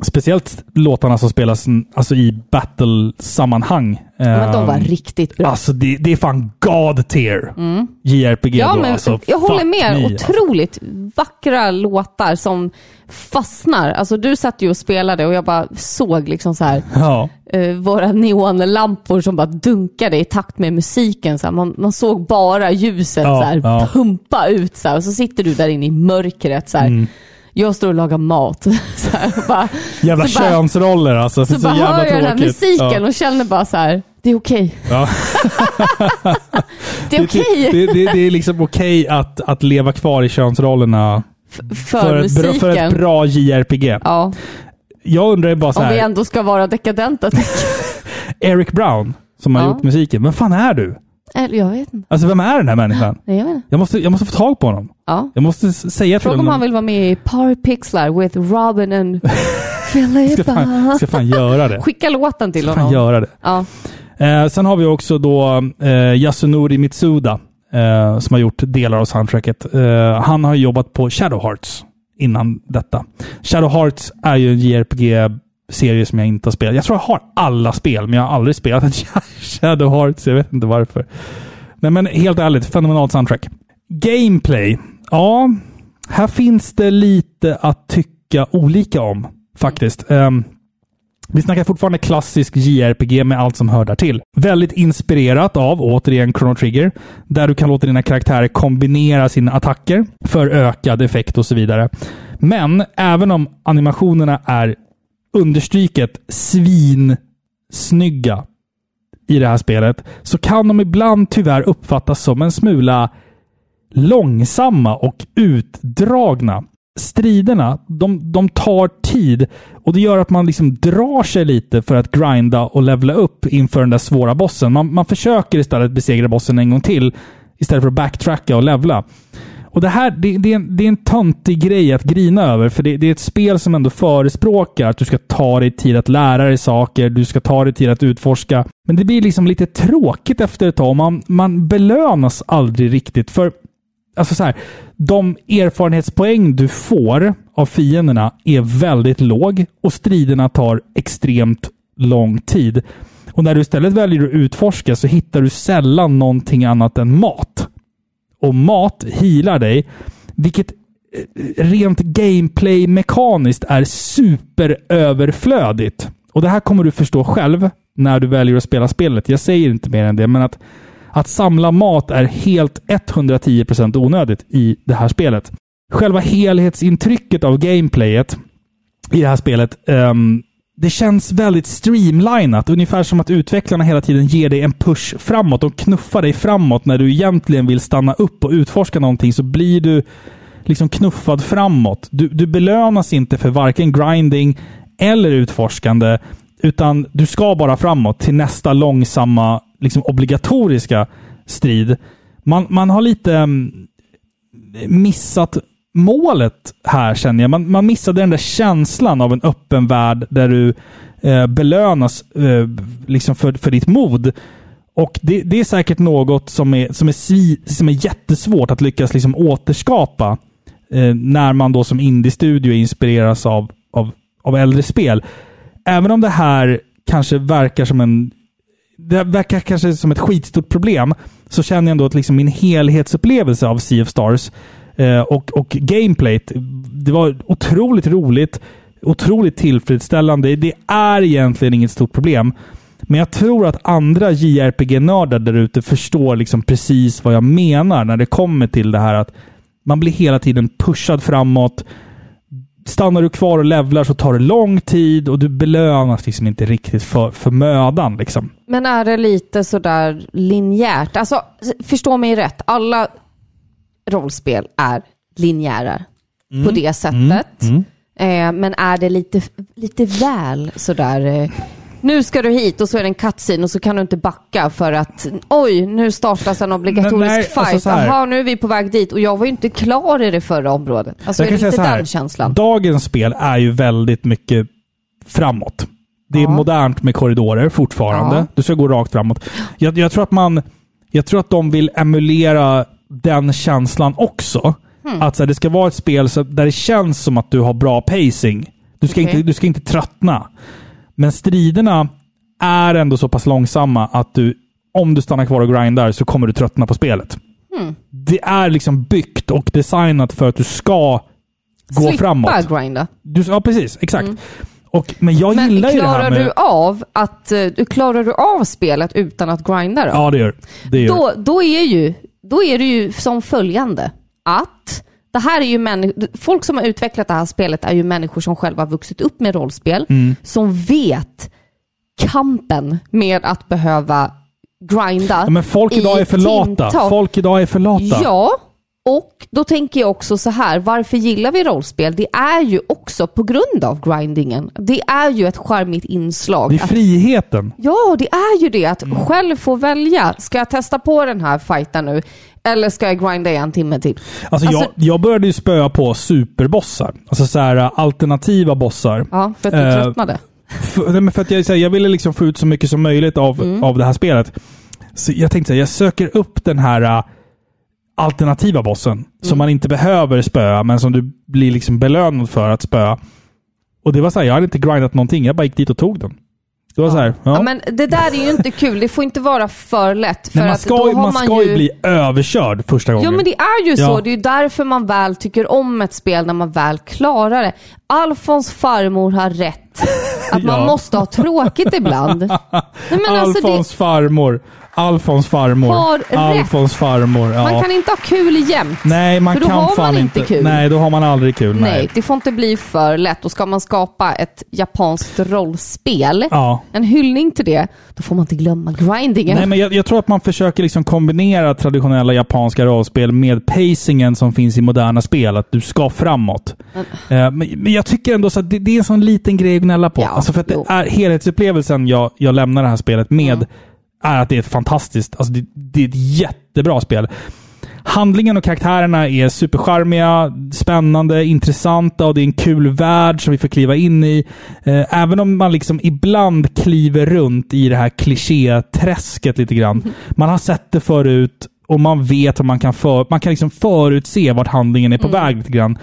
speciellt låtarna som spelas mm, alltså, i battle-sammanhang. Men de var Ehm, riktigt bra. Alltså det, det är fan God tier JRPG Ja, då. men alltså, jag håller med. me, alltså. Otroligt vackra låtar som fastnar. Alltså du satt ju och spelade och jag bara såg liksom så här. Ja. eh, våra neonlampor som bara dunkade i takt med musiken. Så här, man, man såg bara ljuset Ja, så här, ja. pumpa ut så här, och så sitter du där inne i mörkret. Så här. Mm. Jag står och lagar mat. Så här, bara, Jävla så bara- könsroller alltså. Så, är så bara hör jag den här musiken Ja. och känner bara så här, det är okej. Ja. Det är okej Det, det, det är liksom okej att, att leva kvar i könsrollerna för, för, ett musiken. bra, för ett bra JRPG. Ja, Jag undrar bara så om vi här, ändå ska vara dekadenta. Eric Brown som har Ja. gjort musiken. Vem fan är du? Jag vet inte. Alltså vem är den här människan? Jag. Jag måste, jag måste få tag på honom. Ja. Jag måste säga till Fråga om honom. han vill vara med i Parpixlar with Robin and Ska Filippa. fan, ska fan göra det. Skicka låten till Ska fan honom. göra det. Ja. Eh, sen har vi också då eh, Yasunori Mitsuda eh, som har gjort delar av soundtracket. Eh, han har jobbat på Shadow Hearts innan detta. Shadow Hearts är ju en JRPG-serie som jag inte har spelat. Jag tror jag har alla spel, men jag har aldrig spelat en Shadow Hearts. Jag vet inte varför. Nej, men helt ärligt, fenomenalt soundtrack. Gameplay. Ja, här finns det lite att tycka olika om faktiskt. Ehm, vi snackar fortfarande klassisk JRPG med allt som hör där till. Väldigt inspirerat av, återigen, Chrono Trigger, där du kan låta dina karaktärer kombinera sina attacker för ökad effekt och så vidare. Men även om animationerna är understryket svinsnygga i det här spelet, så kan de ibland tyvärr uppfattas som en smula långsamma och utdragna. Striderna, de, de tar tid och det gör att man liksom drar sig lite för att grinda och levla upp inför den där svåra bossen. Man, man försöker istället besegra bossen en gång till istället för att backtracka och levla. Och det här, det, det, är en, det är en töntig grej att grina över, för det, det är ett spel som ändå förespråkar att du ska ta dig tid att lära dig saker, du ska ta dig tid att utforska. Men det blir liksom lite tråkigt efter ett tag. Man, man belönas aldrig riktigt. För alltså så här, de erfarenhetspoäng du får av fienderna är väldigt låg och striderna tar extremt lång tid. Och när du istället väljer att utforska så hittar du sällan någonting annat än mat. Och mat healar dig, vilket eh, rent gameplay-mekaniskt är superöverflödigt. Och det här kommer du förstå själv när du väljer att spela spelet. Jag säger inte mer än det, men att, att samla mat är helt 110% onödigt i det här spelet. Själva helhetsintrycket av gameplayet i det här spelet um, det känns väldigt streamlinat. Ungefär som att utvecklarna hela tiden ger dig en push framåt. och knuffar dig framåt när du egentligen vill stanna upp och utforska någonting så blir du liksom knuffad framåt. Du, du belönas inte för varken grinding eller utforskande. Utan du ska bara framåt till nästa långsamma, liksom obligatoriska strid. Man, man har lite mm, missat målet här känner jag. Man, man missade den där känslan av en öppen värld där du eh, belönas eh, liksom för, för ditt mod. Och det, det är säkert något som är, som är, svi, som är jättesvårt att lyckas liksom återskapa eh, när man då som indie-studio inspireras av, av, av äldre spel. Även om det här kanske verkar som en det verkar kanske som ett skitstort problem, så känner jag ändå att liksom min helhetsupplevelse av Sea of Stars eh, och, och gameplayt, det var otroligt roligt, otroligt tillfredsställande. Det är egentligen inget stort problem. Men jag tror att andra JRPG-nördar där ute förstår liksom precis vad jag menar när det kommer till det här att man blir hela tiden pushad framåt. Stannar du kvar och levlar så tar det lång tid och du belönas liksom inte riktigt för, för mödan. Liksom. Men är det lite sådär linjärt? Alltså, förstå mig rätt. Alla rollspel är linjära på det sättet. Eh, men är det lite, lite väl sådär... Eh, nu ska du hit och så är det en cutscene och så kan du inte backa för att oj, nu startas en obligatorisk Nej, nej, fight. alltså. Jaha, nu är vi på väg dit och jag var ju inte klar i det förra området. Alltså Jag är det här, den känslan? Dagens spel är ju väldigt mycket framåt. Det är Ja. modernt med korridorer fortfarande. Ja. Du ska gå rakt framåt. Jag, jag tror att man... Jag tror att de vill emulera den känslan också. Hmm. Att här, det ska vara ett spel så, där det känns som att du har bra pacing. Du ska, Okej. inte, du ska inte tröttna. Men striderna är ändå så pass långsamma att du, om du stannar kvar och grindar så kommer du tröttna på spelet. Hmm. Det är liksom byggt och designat för att du ska gå Slippa framåt. grinda. Du, ja, precis. Exakt. Mm. Och, men jag Men gillar ju det klarar här med... du av att, eh, du klarar du av spelet utan att grinda då? Ja, det gör det. Gör. då, då, är ju, då är det ju som följande. Att det här är ju människor, folk som har utvecklat det här spelet är ju människor som själva har vuxit upp med rollspel, Mm. som vet kampen med att behöva grinda Ja, men folk idag är för lata. Folk idag är för lata. Ja, och då tänker jag också så här, varför gillar vi rollspel? Det är ju också på grund av grindingen. Det är ju ett charmigt inslag. Det är att friheten. Ja, det är ju det. Att Mm. själv få välja. Ska jag testa på den här fighten nu? Eller ska jag grinda i en timme till? Alltså, Alltså- jag, jag började ju spöa på superbossar. Alltså så här, alternativa bossar. Ja, för att du Eh, tröttnade. För, nej, men för att jag, så här, jag ville liksom få ut så mycket som möjligt av, Mm. av det här spelet. Så jag tänkte att jag söker upp den här äh, alternativa bossen. Mm. Som man inte behöver spöa, men som du blir liksom belönad för att spöa. Och det var så här, jag hade inte grindat någonting. Jag bara gick dit och tog den. Det var så här, ja. Ja, men det där är ju inte kul. Det får inte vara för lätt. För Nej, man att ska, då ju- har man ska ju bli överkörd första gången. Ja, men det är ju Ja. så. Det är ju därför man väl tycker om ett spel när man väl klarar det. Alfons farmor har rätt. Att man Ja. måste ha tråkigt ibland. Nej, men alltså det, Alfons farmor. Alfons farmor. Har rätt. Alfons farmor. Ja. man kan inte ha kul jämt. Nej, man för då kan har fan man inte kul. Nej, då har man aldrig kul. Nej. Nej, det får inte bli för lätt. Och ska man skapa ett japanskt rollspel, Ja. en hyllning till det, då får man inte glömma grindingen. Nej, men jag, jag tror att man försöker liksom kombinera traditionella japanska rollspel med pacingen som finns i moderna spel. Att du ska framåt. Eh, men, men jag tycker ändå så att det, det är en sån liten grej att gnälla på. Ja, alltså för att det är helhetsupplevelsen jag, jag lämnar det här spelet med är att det är ett fantastiskt, alltså det, det är ett jättebra spel. Handlingen och karaktärerna är supercharmiga, spännande, intressanta och det är en kul värld som vi får kliva in i. Eh, Även om man liksom ibland kliver runt i det här klichéträsket lite grann. Man har sett det förut och man vet vad man kan för, man kan liksom förutse vart handlingen är på väg lite grann.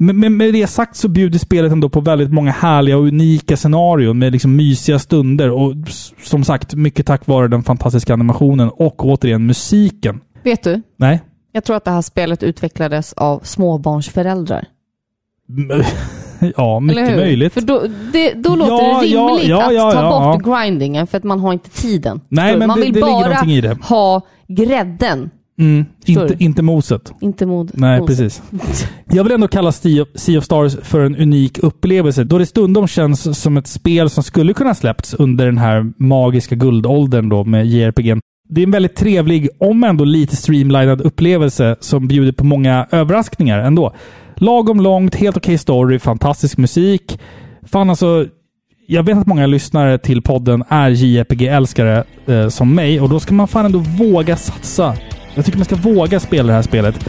Men med det sagt så bjuder spelet ändå på väldigt många härliga och unika scenarion med liksom mysiga stunder och som sagt, mycket tack vare den fantastiska animationen och återigen musiken. Vet du? Nej? Jag tror att det här spelet utvecklades av småbarnsföräldrar. ja, mycket möjligt. För då, det, då låter Ja, det rimligt ja, att ja, ta ja, bort grindingen för att man har inte tiden. Nej, men man det- vill det bara någonting i det. ha grädden, Mm, inte, inte moset. inte mod. Nej, moset. precis. Jag vill ändå kalla Sea of, sea of Stars för en unik upplevelse, då det stundom känns som ett spel som skulle kunna släppts under den här magiska guldåldern då med JRPG. Det är en väldigt trevlig, om ändå lite streamlinad upplevelse som bjuder på många överraskningar ändå. Lagom långt, helt okej story, fantastisk musik. Fan alltså, jag vet att många lyssnare till podden är JRPG-älskare eh, som mig och då ska man fan ändå våga satsa. Jag tycker man ska våga spela det här spelet.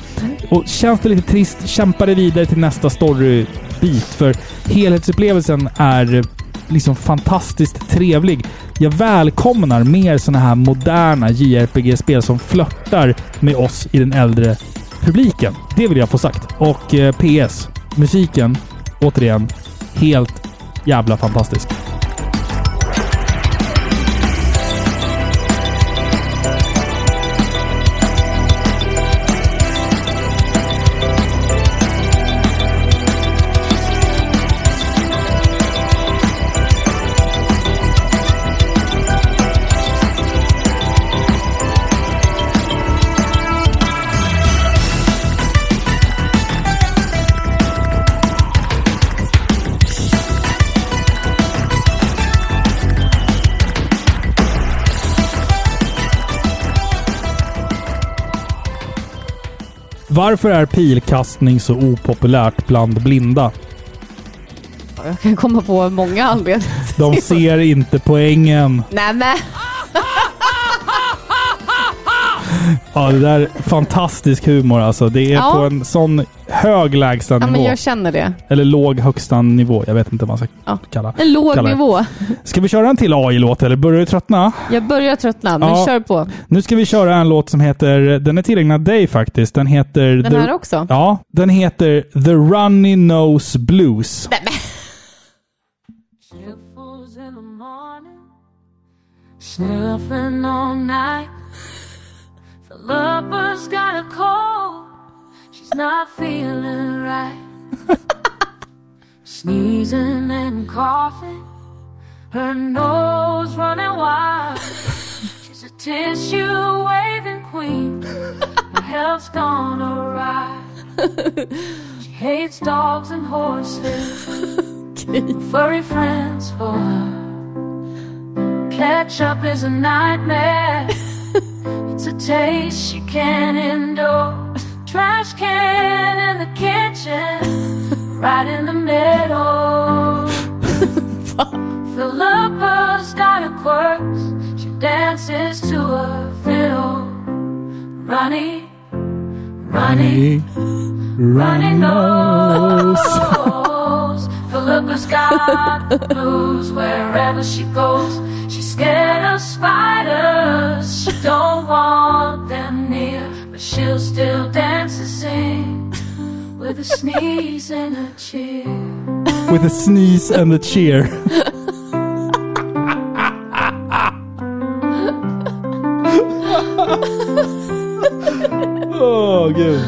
Och känns det lite trist, kämpa dig vidare till nästa storybit. För helhetsupplevelsen är eh, liksom fantastiskt trevlig. Jag välkomnar mer sådana här moderna JRPG-spel som flörtar med oss i den äldre publiken. Det vill jag få sagt. Och eh, PS. Musiken, återigen, helt jävla fantastisk. Varför är pilkastning så opopulärt bland blinda? Jag kan komma på många anledningar. De ser inte poängen. Nej men, Ja, det där är fantastisk humor alltså. Det är Ja. på en sån hög lägsta ja, men jag känner det. Eller låg högsta nivå. Jag vet inte vad man ska Ja. kalla En låg kalla nivå. Ska vi köra en till AI-låt eller börjar du tröttna? Jag börjar tröttna, men Ja. kör på. Nu ska vi köra en låt som heter... Den är tillägnad dig faktiskt. Den heter... Den här också? Ja, den heter The Runny Nose Blues. Nej, men. Sniffles in the morning, sniffing all night. Lover's got a cold, she's not feeling right. sneezing and coughing, her nose running wild. She's a tissue waving queen. Her health's gone awry. She hates dogs and horses. Furry friends for her. Ketchup is a nightmare. It's a taste she can't endure. Trash can in the kitchen, right in the middle. Philippa's got her quirks. She dances to a fiddle. Ronnie, Ronnie, Ronnie knows. Philippa's got the blues wherever she goes. She's scared of spiders. She don't want them near, but she'll still dance and sing with a sneeze and a cheer. With a sneeze and a cheer. Åh, gud.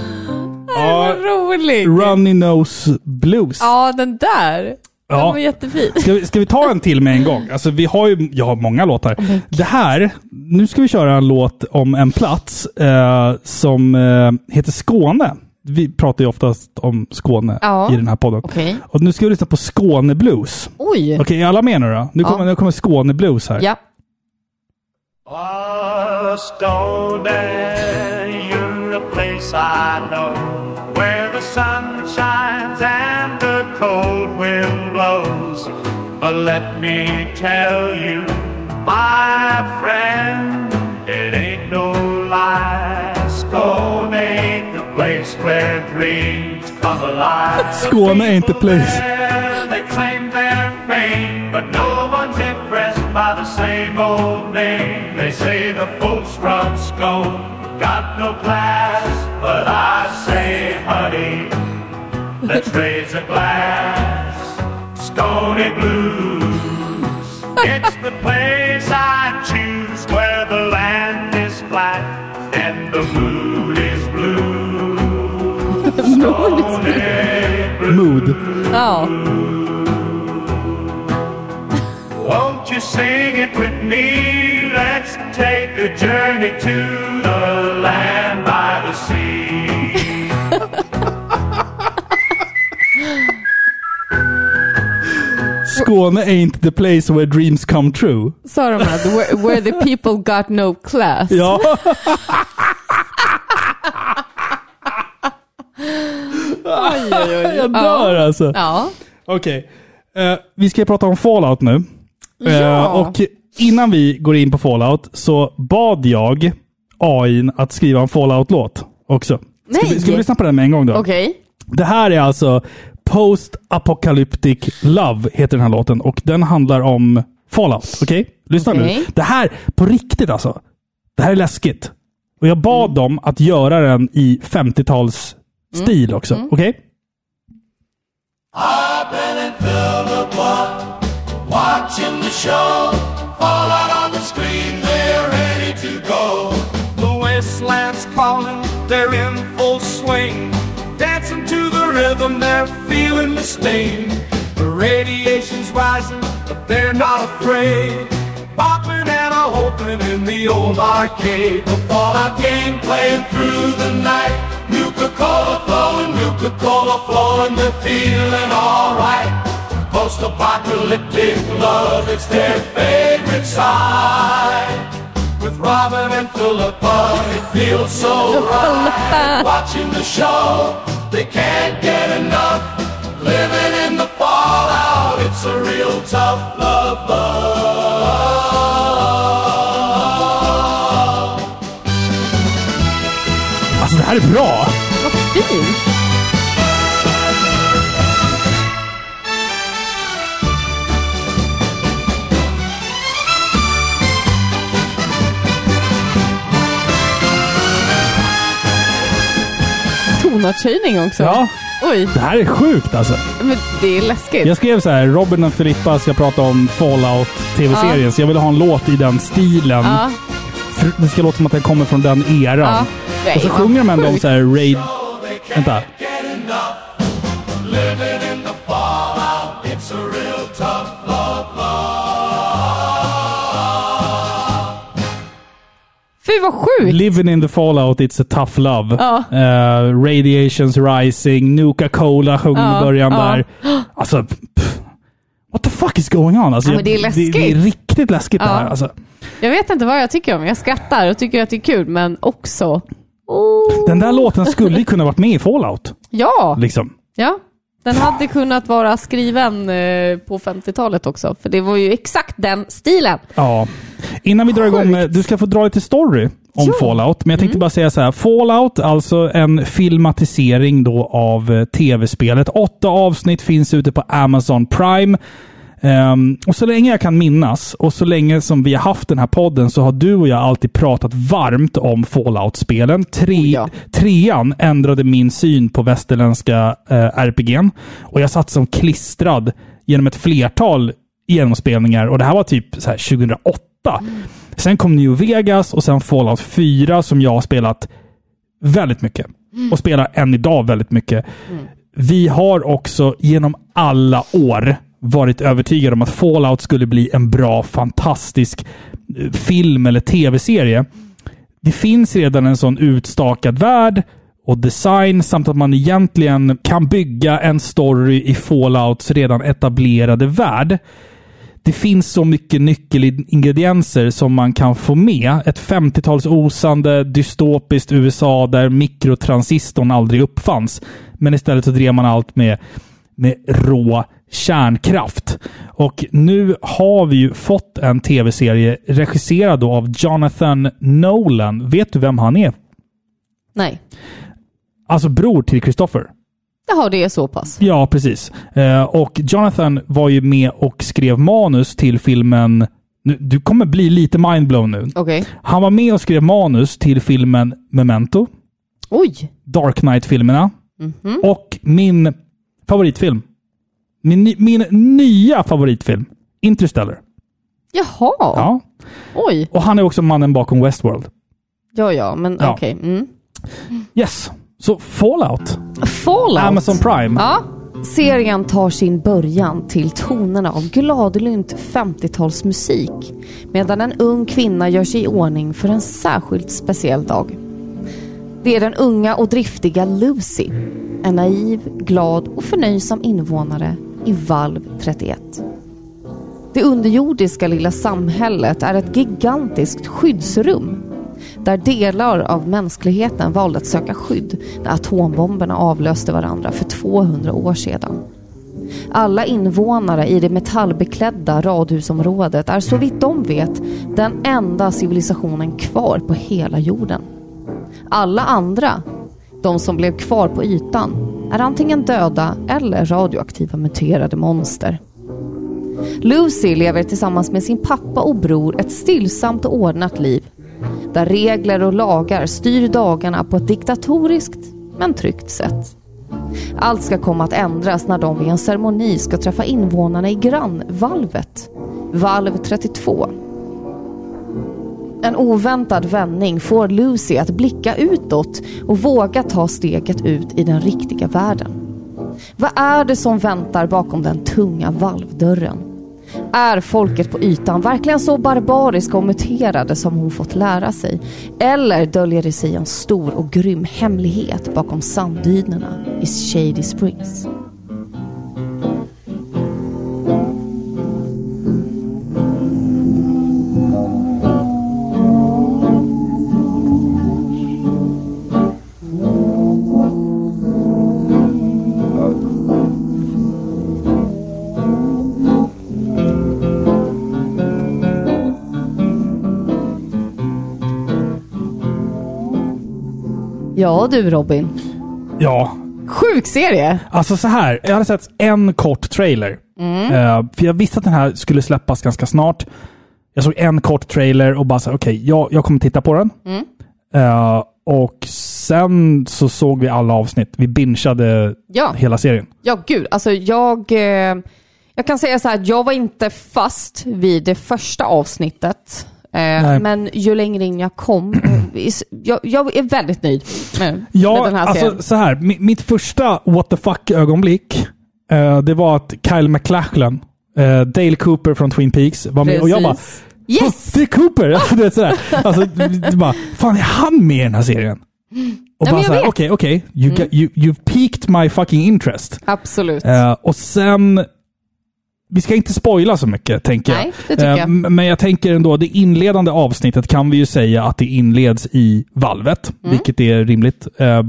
Ja, Rolig! Runny Nose Blues. Ja, den där. Den Ja. var jättefin. Ska vi, ska vi ta en till med en gång? Alltså vi har ju, jag har många låtar. Det här, nu ska vi köra en låt om en plats eh, som eh, heter Skåne. Vi pratar ju oftast om Skåne Ja. i den här podden. Okej. Och nu ska vi lyssna på Skåne Blues. Oj! Okej, är alla med nu då? Nu Ja. kommer, nu kommer Skåne Blues här. Ja. Oh, Stone, you're a place I know where the sun shines and cold wind blows. But let me tell you, my friend, it ain't no lie. Stone ain't the place where dreams come alive. Skåne ain't the place. They claim their fame, but no one's impressed by the same old name. They say the folks from Scone got no class, but I say, honey, let's raise a glass. Stony Blues. It's the place I choose where the land is flat and the mood is blue. Stony Blues. Mood. Oh. Won't you sing it with me? Let's take a journey to the land Skåne ain't the place where dreams come true. Sa de att where, where the people got no class. Ja. Oj, oj, oj. Jag dör alltså. Ja. Okej. Eh, vi ska prata om Fallout nu. Ja. och innan vi går in på Fallout så bad jag AIn att skriva en Fallout-låt också. Ska vi, ska vi lyssna på den med en gång då? Okej. Det här är alltså Post Apocalyptic Love, heter den här låten. Och den handlar om Fallout. Okej? Lyssna nu. Okej. Det här, på riktigt alltså. Det här är läskigt. Och jag bad Mm. dem att göra den i 50-tals stil också. Mm. Okej? They're in feeling the sting. The radiation's rising, but they're not afraid. Bopping and a hoping in the old arcade. The Fallout game playing through the night. Nuka-Cola flowing, Nuka-Cola flowing, they're feeling alright. Post-apocalyptic love, it's their favorite side. With Robin and Philippa, it feels so right. Watching the show, they can't get enough. Living in the fallout, it's a real tough love love. Alltså det här är bra! Vad fint. Tonartshöjning också. Ja, Oj, det här är sjukt alltså. men det är läskigt. Jag skrev så här, Robin och Filippa ska prata om Fallout TV-serien, så jag ville ha en låt i den stilen. Ja, Det ska låta som att den kommer från den eran. ja. Och så sjunger de ändå om så här raid... Vänta. Så sjukt! Living in the fallout, it's a tough love. Ja. Eh, radiations rising, Nuka-Cola sjunger Ja, i början ja. där. Alltså, pff, what the fuck is going on? Alltså, Ja, men det är Det, det är läskigt. riktigt läskigt det här. Alltså, Jag vet inte vad jag tycker om. Jag skrattar och tycker att det är kul, men också... Oh. den där låten skulle ju kunna varit med i Fallout. Ja, Liksom. ja. Den hade kunnat vara skriven eh, på 50-talet också, för det var ju exakt den stilen. Ja. Innan vi drar igång, med, du ska få dra lite story om Ja. Fallout. Men jag tänkte bara säga så här. Fallout, alltså en filmatisering då av eh, tv-spelet. Åtta avsnitt finns ute på Amazon Prime. Ehm, och så länge jag kan minnas och så länge som vi har haft den här podden så har du och jag alltid pratat varmt om Fallout-spelen. Tre, Oh, ja. Trean ändrade min syn på västerländska eh, RPG'n. Och jag satt som klistrad genom ett flertal genomspelningar och det här var typ så här 2008. Sen kom New Vegas och sen Fallout 4 som jag har spelat väldigt mycket. Och spelar än idag väldigt mycket. Vi har också genom alla år varit övertygad om att Fallout skulle bli en bra, fantastisk eh, film eller tv-serie. Det finns redan en sån utstakad värld och design samt att man egentligen kan bygga en story i Fallouts redan etablerade värld. Det finns så mycket nyckelingredienser som man kan få med. Ett 50-tals osande dystopiskt USA där mikrotransistorn aldrig uppfanns. Men istället så drev man allt med, med rå kärnkraft. Och nu har vi ju fått en tv-serie regisserad då av Jonathan Nolan. Vet du vem han är? Nej. Alltså bror till Christopher. Jaha, det är så pass. Ja, precis. Eh, och Jonathan var ju med och skrev manus till filmen... Du kommer bli lite mindblown nu. Okej. Han var med och skrev manus till filmen Memento, Oj! Dark Knight-filmerna Mhm. och min favoritfilm. Min, min nya favoritfilm, Interstellar. Jaha! Ja. Oj! Och han är också mannen bakom Westworld. Ja, ja, men Ja. okej. Mm. Yes. Så Fallout. Fallout. Amazon Prime. Ja. Serien tar sin början till tonerna av gladlynt 50-talsmusik medan en ung kvinna gör sig i ordning för en särskilt speciell dag. Det är den unga och driftiga Lucy, en naiv, glad och förnöjsam invånare i valv 31. Det underjordiska lilla samhället är ett gigantiskt skyddsrum där delar av mänskligheten valde att söka skydd när atombomberna avlöste varandra för 200 år sedan. Alla invånare i det metallbeklädda radhusområdet är så vitt de vet den enda civilisationen kvar på hela jorden. Alla andra, de som blev kvar på ytan, är antingen döda eller radioaktiva muterade monster. Lucy lever tillsammans med sin pappa och bror ett stillsamt och ordnat liv där regler och lagar styr dagarna på ett diktatoriskt men tryggt sätt. Allt ska komma att ändras när de vid en ceremoni ska träffa invånarna i grannvalvet, valv 32. En oväntad vändning får Lucy att blicka utåt och våga ta steget ut i den riktiga världen. Vad är det som väntar bakom den tunga valvdörren? Är folket på ytan verkligen så barbariska och muterade som hon fått lära sig? Eller döljer det sig en stor och grym hemlighet bakom sanddynerna i Shady Springs? Ja du Robin. Ja, Sjuk serie! Alltså så här, jag hade sett en kort trailer. Eh, för jag visste att den här skulle släppas ganska snart. Jag såg en kort trailer och bara så här, okej, jag, jag kommer titta på den. Eh, och sen så såg vi alla avsnitt. Vi bingeade Ja. hela serien. Ja, gud. Alltså jag... Eh, jag kan säga så här jag var inte fast vid det första avsnittet. Eh, Nej. men ju längre in jag kom, eh, jag, jag är väldigt nöjd med, Ja, med den här serien. alltså så här. mi- Mitt första what the fuck-ögonblick, eh, det var att Kyle MacLachlan, Dale Cooper från Twin Peaks, var med. Och jag bara. Yes! "Oh, Det är Cooper! Du vet, sådär. Alltså, det bara, fan är han med i den här serien? Och Ja, bara såhär, okej, okej. You, you, you've piqued my fucking interest. Absolut. Och sen... Vi ska inte spoila så mycket, tänker Nej, jag. det tycker Eh, jag. m- Men jag tänker ändå, det inledande avsnittet kan vi ju säga att det inleds i valvet, Mm. vilket är rimligt. Eh,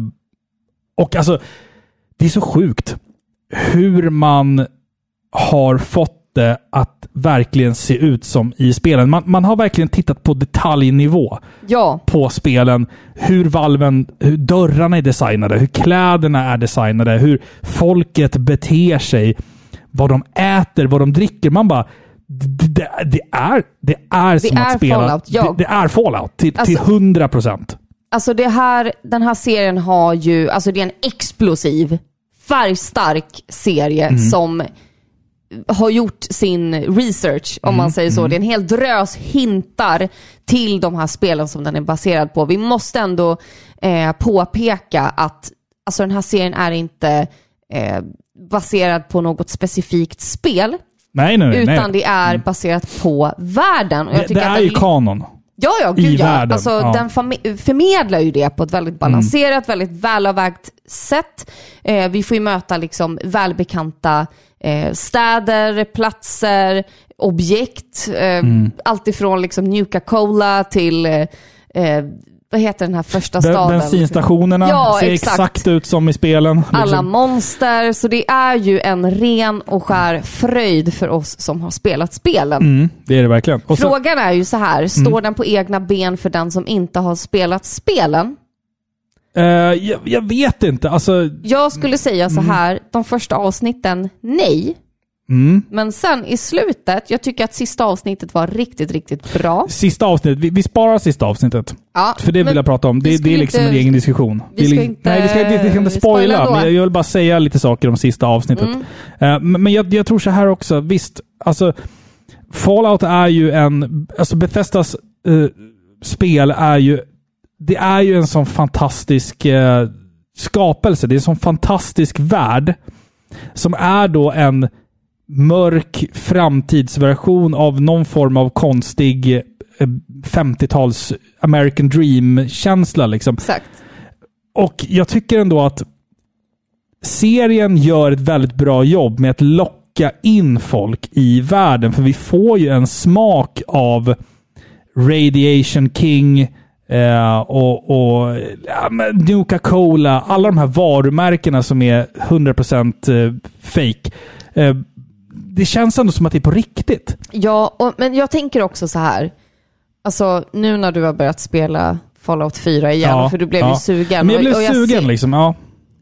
och alltså, det är så sjukt hur man har fått det att verkligen se ut som i spelen. Man, man har verkligen tittat på detaljnivå Ja, på spelen. Hur valven, hur dörrarna är designade, hur kläderna är designade, hur folket beter sig, vad de äter, vad de dricker. Man bara, det, det, det är, det är som är att spela... Fallout, ja. det, det är Fallout till, Alltså- till 100 procent. alltså det här, den här serien har ju, alltså det är en explosiv, färgstark serie Mm. som har gjort sin research, om Mm, man säger så. Det är en hel drös hintar till de här spelen som den är baserad på. Vi måste ändå eh, påpeka att alltså den här serien är inte eh, baserad på något specifikt spel, Nej, nej, nej. utan nej. det är baserat på världen. Och jag Det, det är ju kanon. Ja, ja, i gud ja. världen, Alltså, ja. Den förme- förmedlar ju det på ett väldigt balanserat, väldigt välavvägt sätt. Eh, vi får ju möta liksom välbekanta eh, städer, platser, objekt. Eh, Mm. Allt ifrån liksom Nuka-Cola till, eh, eh, vad heter den här första Ben, staden? bensinstationerna Ja, ser exakt. exakt. ut som i spelen. Alla Liksom. monster, så det är ju en ren och skär fröjd för oss som har spelat spelen. Mm, det är det verkligen. Och så, Frågan är ju så här, står den på egna ben för den som inte har spelat spelen? eh, jag, jag vet inte. Alltså, Jag skulle säga så här, de första avsnitten, nej. Mm. Men sen i slutet, jag tycker att sista avsnittet var riktigt, riktigt bra. Sista avsnittet. Vi, vi sparar sista avsnittet. Ja, För det vill jag prata om. Det, det är liksom inte- en egen diskussion. vi ska inte Nej, vi ska, vi ska inte spoila spoila, men jag, jag vill bara säga lite saker om sista avsnittet. Mm. Eh, men men jag, jag tror så här också. Visst, alltså Fallout är ju en... Alltså Bethesdas eh, spel är ju... Det är ju en sån fantastisk eh, skapelse. Det är en sån fantastisk värld. Som är då en mörk framtidsversion av någon form av konstig eh, 50-tals American Dream-känsla. Liksom. Exakt. Och jag tycker ändå att serien gör ett väldigt bra jobb med att locka in folk i världen. För vi får ju en smak av Radiation King eh, och, och ja, men Nuka-Cola. Alla de här varumärkena som är 100% eh, fake. Eh, det känns ändå som att det är på riktigt. Ja, och, men jag tänker också så här, alltså nu när du har börjat spela Fallout 4 igen, för du blev ju ja. sugen. Men jag blev och, och sugen ser- liksom. Ja.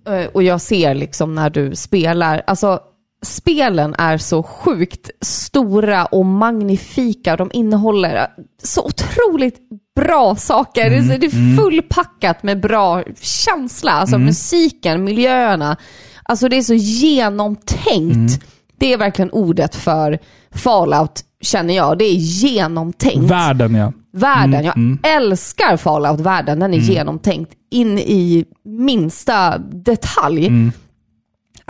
Eh, Och jag ser liksom när du spelar, alltså spelen är så sjukt stora och magnifika. De innehåller eh, så otroligt bra saker. Det är så- Det är fullpackat med bra känsla. Alltså musiken, miljöerna. Alltså det är så genomtänkt. Det är verkligen ordet för Fallout, känner jag. Det är genomtänkt. Världen ja. Världen. Jag älskar Fallout-världen. Den är genomtänkt in i minsta detalj.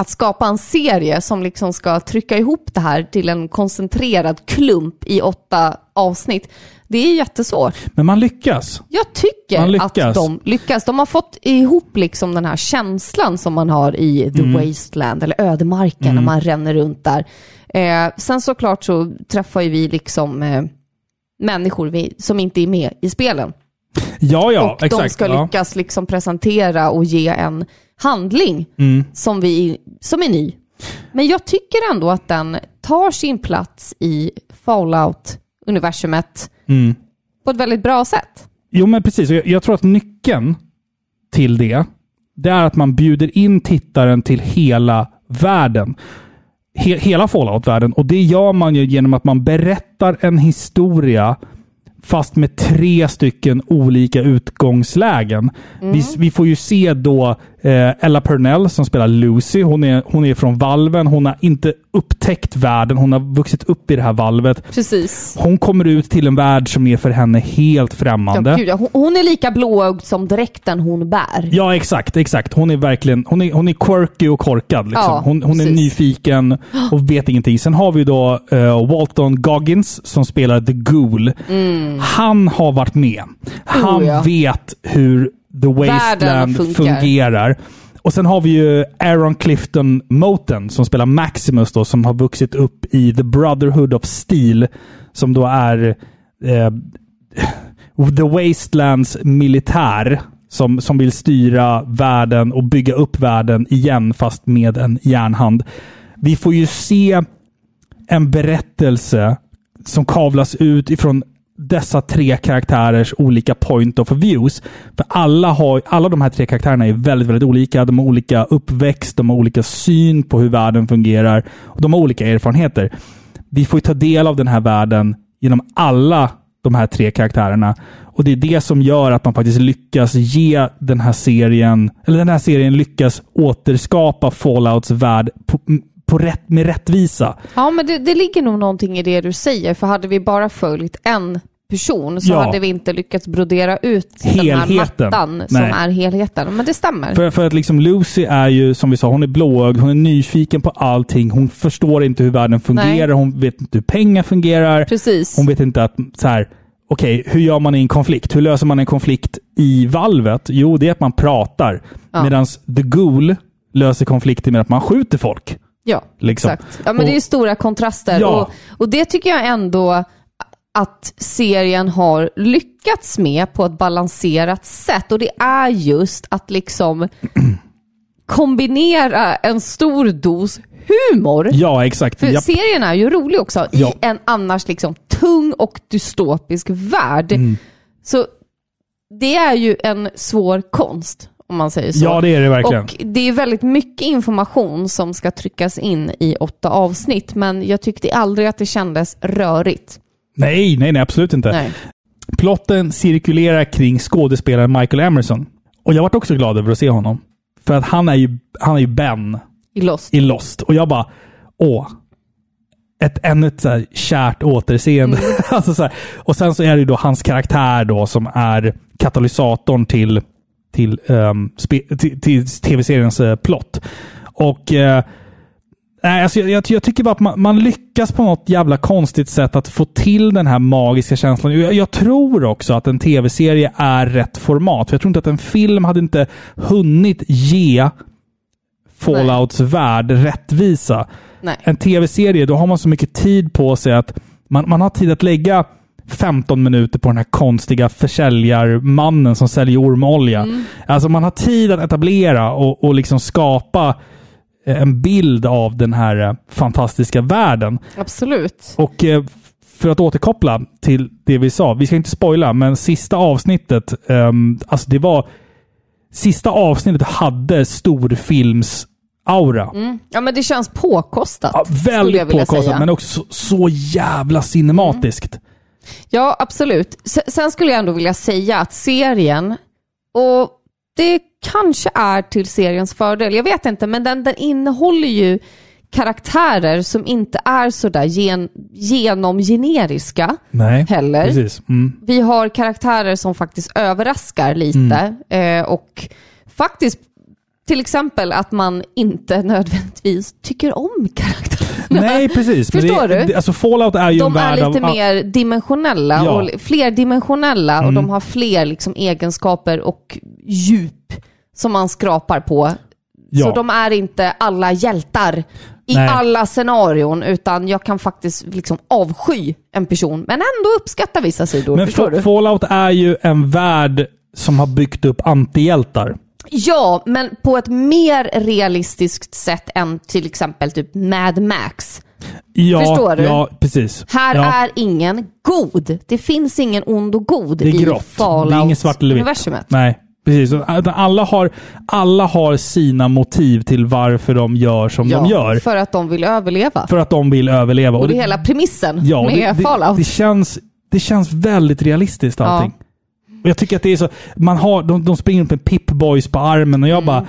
Att skapa en serie som liksom ska trycka ihop det här till en koncentrerad klump i åtta avsnitt. Det är jättesvårt. Men man lyckas. Jag tycker lyckas. att de lyckas. De har fått ihop liksom den här känslan som man har i The Wasteland, eller ödemarken, när man ränner runt där. Eh, sen såklart så träffar ju vi liksom eh, människor vi, som inte är med i spelen. Ja, ja. och exakt. de ska ja. lyckas liksom presentera och ge en handling Mm. som, vi, som är ny. Men jag tycker ändå att den tar sin plats i Fallout-universumet Mm. på ett väldigt bra sätt. Jo, men precis. Jag, jag tror att nyckeln till det, det är att man bjuder in tittaren till hela världen. He, hela Fallout-världen. Och det gör man ju genom att man berättar en historia fast med tre stycken olika utgångslägen. Vi, vi får ju se då Eh, Ella Purnell som spelar Lucy. Hon är, hon är från valven. Hon har inte upptäckt världen. Hon har vuxit upp i det här valvet. Precis. Hon kommer ut till en värld som är för henne helt Ja, främmande. gud, ja. Hon, hon är lika blåögd som dräkten hon bär. Ja, exakt. exakt. Hon är verkligen hon är, hon är quirky och korkad. Liksom. Ja, hon hon är nyfiken och vet ingenting. Sen har vi då eh, Walton Goggins som spelar The Ghoul. Han har varit med. Han Mm. Oh, vet hur The Wasteland funkar. fungerar. Och sen har vi ju Aaron Clifton Moten som spelar Maximus då, som har vuxit upp i The Brotherhood of Steel. Som då är eh, The Wastelands militär som, som vill styra världen och bygga upp världen igen fast med en järnhand. Vi får ju se en berättelse som kavlas ut ifrån dessa tre karaktärers olika point of views. För alla, har, alla de här tre karaktärerna är väldigt, väldigt olika. De har olika uppväxt, de har olika syn på hur världen fungerar och de har olika erfarenheter. Vi får ju ta del av den här världen genom alla de här tre karaktärerna. Och det är det som gör att man faktiskt lyckas ge den här serien, eller den här serien lyckas återskapa Fallouts värld på, på rätt, med rättvisa. Ja, men det, det ligger nog någonting i det du säger, för hade vi bara följt en person så Ja. hade vi inte lyckats brodera ut den här Helheten. mattan som Nej. är helheten. Men det stämmer. För, för att liksom Lucy är ju, som vi sa, hon är blåögd, hon är nyfiken på allting. Hon förstår inte hur världen fungerar, Nej. hon vet inte hur pengar fungerar. Precis. Hon vet inte att, så här, okej, hur gör man i en konflikt? Hur löser man en konflikt i valvet? Jo, det är att man pratar. Ja. Medan The Ghoul löser konflikter med att man skjuter folk. Ja, Liksom. exakt. Ja, men Och- det är stora kontraster. Ja. Och, och det tycker jag ändå att serien har lyckats med på ett balanserat sätt. Och det är just att liksom kombinera en stor dos humor. Ja, exakt. För Japp. serien är ju rolig också Ja. i en annars liksom tung och dystopisk värld. Mm. Så det är ju en svår konst, om man säger så. Ja, det är det verkligen. Och det är väldigt mycket information som ska tryckas in i åtta avsnitt, men jag tyckte aldrig att det kändes rörigt. Nej, nej, nej, absolut inte. Nej. Plotten cirkulerar kring skådespelaren Michael Emerson. Och jag vart också glad över att se honom. För att han är ju, han är ju Ben I Lost. i Lost. Och jag bara, åh. Ett, ännu ett så här kärt återseende. alltså så här. Och sen så är det ju då hans karaktär då som är katalysatorn till, till, spe, till, till tv-seriens uh, plott. Och eh, Nej, alltså jag, jag, jag tycker bara att man, man lyckas på något jävla konstigt sätt att få till den här magiska känslan. Jag, jag tror också att en tv-serie är rätt format. För jag tror inte att en film hade inte hunnit ge Fallouts värld rättvisa. Nej. En tv-serie, då har man så mycket tid på sig att man, man har tid att lägga 15 minuter på den här konstiga försäljarmannen som säljer ormolja. Alltså man har tid att etablera och, och liksom skapa en bild av den här eh, fantastiska världen. Absolut. Och eh, för att återkoppla till det vi sa, vi ska inte spoila, men sista avsnittet, ehm, alltså det var... Sista avsnittet hade storfilms aura. Ja, men det känns påkostat. Ja, väldigt påkostat, säga. men också så, så jävla cinematiskt. Ja, absolut. S- Sen skulle jag ändå vilja säga att serien, och det kanske är till seriens fördel, jag vet inte, men den, den innehåller ju karaktärer som inte är sådär gen, genomgeneriska Nej, heller. Mm. Vi har karaktärer som faktiskt överraskar lite eh, och faktiskt till exempel att man inte nödvändigtvis tycker om karaktärerna. Nej, precis. Förstår det, du? Alltså Fallout är ju en De är värld lite av... mer dimensionella Ja. och flerdimensionella och de har fler liksom egenskaper och djup som man skrapar på. Ja. Så de är inte alla hjältar i Nej. alla scenarion utan jag kan faktiskt liksom avsky en person men ändå uppskatta vissa sidor. Men? Fallout är ju en värld som har byggt upp antihjältar. Ja, men på ett mer realistiskt sätt än till exempel typ Mad Max. Ja, Förstår du? Ja, precis. Här ja. är ingen god. Det finns ingen ond och god Det är i grått. Det är inget svart eller vitt. Nej, precis. Alla har, alla har sina motiv till varför de gör som Ja, de gör. för att de vill överleva. För att de vill överleva. och det är hela premissen ja, med det, det, Fallout. det, känns, det känns väldigt realistiskt allting. Och jag tycker att det är så... Man har, de, de springer upp med Pip-Boys på armen och jag Mm. bara...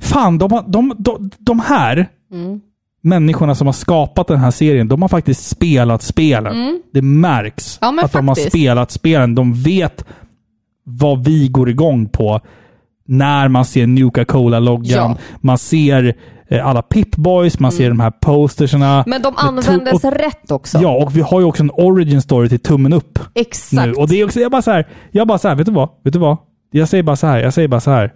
fan, de, de, de, de här Mm. människorna som har skapat den här serien, de har faktiskt spelat spelen. Det märks Mm. Ja, att de har faktiskt. spelat spelen. De vet vad vi går igång på när man ser Nuka Cola-loggan. Ja. Man ser alla Pip-Boys, man ser de här posterserna. Mm. Men de användes och- rätt också. Ja, och vi har ju också en origin story till tummen upp Exakt. nu. Och det är också, jag bara så här, jag bara så här, vet du vad? Vet du vad? Jag säger bara så här, jag säger bara så här.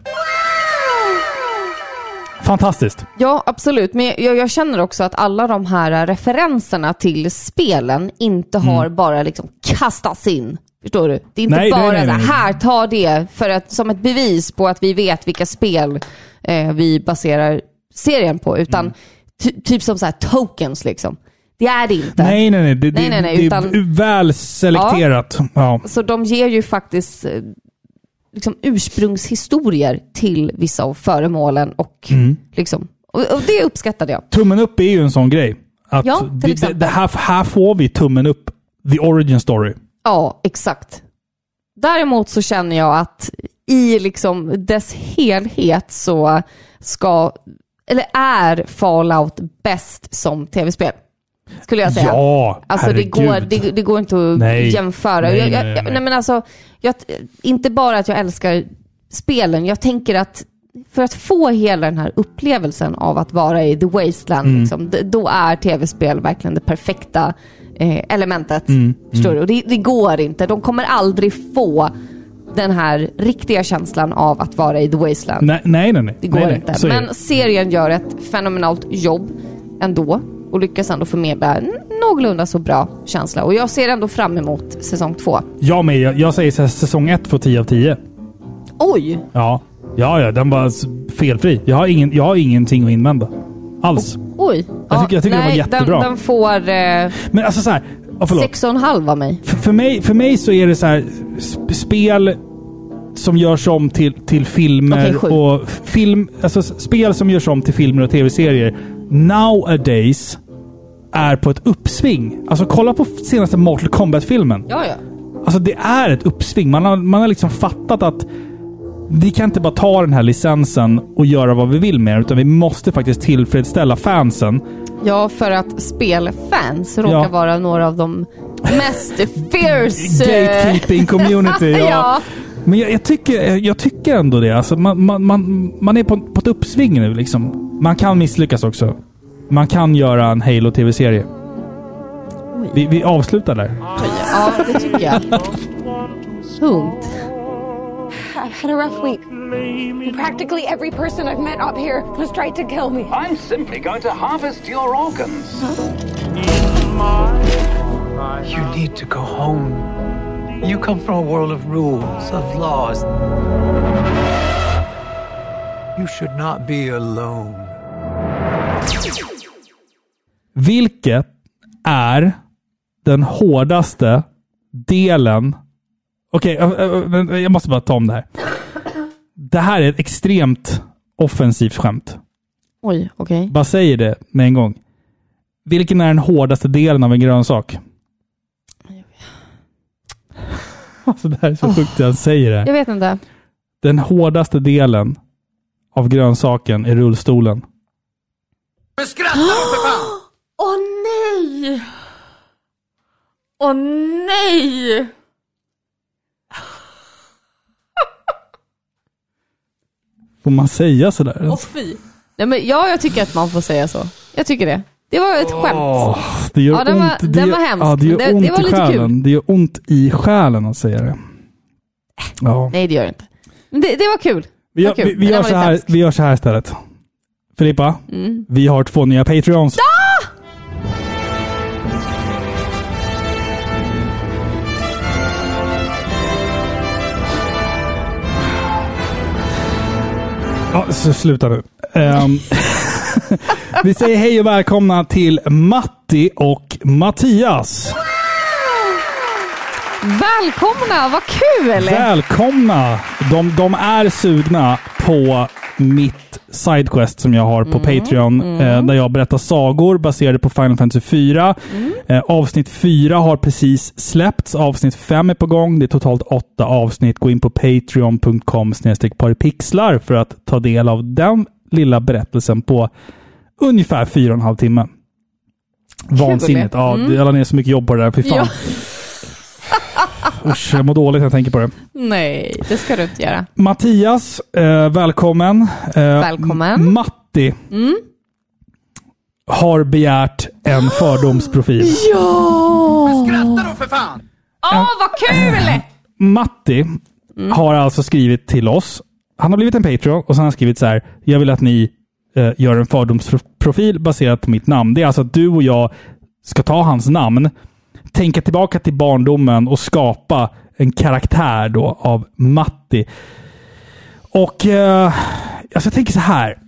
Fantastiskt. Ja, absolut. Men jag, jag känner också att alla de här referenserna till spelen inte Mm. har bara liksom kastats in. Förstår du? Det är inte Nej, bara nej, så här, nej. här, ta det för att, som ett bevis på att vi vet vilka spel eh, vi baserar serien på. Utan Mm. ty, typ som så här tokens liksom. Det är det inte. Nej, nej, nej. Det, Nej, nej, nej, det utan- är väl selekterat. Ja. Så de ger ju faktiskt eh, liksom ursprungshistorier till vissa av föremålen och Mm. liksom, och, och det uppskattade jag. Tummen upp är ju en sån grej. Att Ja, till det, det här, här får vi tummen upp. The origin story. Ja, exakt. Däremot så känner jag att i liksom dess helhet så ska, eller är Fallout bäst som tv-spel. Skulle jag säga. Ja, Alltså det herregud. går, det, det går inte att Nej. jämföra. Nej, jag, jag, nej, nej, nej. nej, men alltså, jag, inte bara att jag älskar spelen, jag tänker att för att få hela den här upplevelsen av att vara i The Wasteland, Mm. liksom, d- då är tv-spel verkligen det perfekta eh, elementet. Mm, Förstår du? Och det, det går inte. De kommer aldrig få den här riktiga känslan av att vara i The Wasteland. Nej, nej, nej. nej. Det går nej, nej. inte. Det. Men serien gör ett fenomenalt jobb ändå och lyckas ändå förmedla en någorlunda så bra känsla. Och jag ser ändå fram emot säsong två. Jag med. Jag, jag säger här, säsong ett får 10 av 10. Oj! Ja. Ja, ja. Den var felfri. Jag har, ingen, jag har ingenting att invända. Alls. Oj! Jag tycker- jag tycker det var nej, jättebra. Den, den får eh, Men alltså så här. Ja, förlåt. sex och en halv av mig. För, för, mig, för mig så är det så här sp- spel som görs om till, till filmer sju. och film, alltså spel som görs om till filmer och tv-serier nowadays är på ett uppsving. Alltså kolla på senaste Mortal Kombat-filmen. Ja, ja. Alltså det är ett uppsving. Man har, man har liksom fattat att vi kan inte bara ta den här licensen och göra vad vi vill med den, utan vi måste faktiskt tillfredsställa fansen. Ja, för att spelfans råkar Ja. vara några av de mest fierce... Gatekeeping community. ja. ja. Men jag, jag, tycker, jag tycker ändå det. Alltså man, man, man, man är på, på ett uppsving nu. Liksom. Man kan misslyckas också. Man kan göra en Halo-tv-serie. Vi, vi avslutar där. ja, det tycker jag. Punkt. I've had a rough week. Practically every person I've met up here has tried to kill me. I'm simply going to harvest your organs. You need to go home. You come from a world of rules, of laws. You should not be alone. Vilket är den hårdaste delen... Okej, men jag måste bara ta om det här. Det här är ett extremt offensivt skämt. Oj, okej. Bara säger det med en gång. Vilken är den hårdaste delen av en grönsak? Alltså det här är så sjukt att jag säger det. Jag vet inte. Den hårdaste delen av grönsaken är rullstolen. Men skratta då för fan! Åh nej! Åh nej! Får man säga sådär? Åh fy. Nej, men ja, jag tycker att man får säga så. Jag tycker det. Det var ett skämt. Åh, det gör Ja, den var- ont, det den var hemsk. Ja, det gör Det- ont det var i lite själen. kul. Det gör ont i själen att säga det. Ja. Nej, det gör det inte. Men det, det var kul. Vi var kul. vi, vi, gör var så här, hemsk. vi gör så här istället. Filippa, Mm. vi har två nya Patreons. Ja, så sluta nu. Ehm, vi säger hej och välkomna till Matti och Mattias. Välkomna, vad kul! Välkomna! De, de är sugna på mitt sidequest som jag har på Mm, Patreon. Eh, där jag berättar sagor baserade på Final Fantasy 4. Mm. Eh, avsnitt 4 har precis släppts. Avsnitt 5 är på gång. Det är totalt åtta avsnitt. Gå in på patreon.com paripixlar för att ta del av den lilla berättelsen på ungefär fyra och en halv timme. Vansinnigt. Ja, Mm. jag la ner så mycket jobb på det där. Fy fan. Ja. Usch, jag mår dåligt när jag tänker på det. Nej, det ska du inte göra. Mattias, eh, välkommen. Eh, Välkommen. Matti Mm. har begärt en fördomsprofil. Ja! Skratta då för fan! Åh, vad kul! Matti Mm. har alltså skrivit till oss. Han har blivit en Patreon och sen har han skrivit så här. Jag vill att ni eh, gör en fördomsprofil baserat på mitt namn. Det är alltså att du och jag ska ta hans namn, tänka tillbaka till barndomen och skapa en karaktär då av Matti. Och eh, alltså jag tänker så här.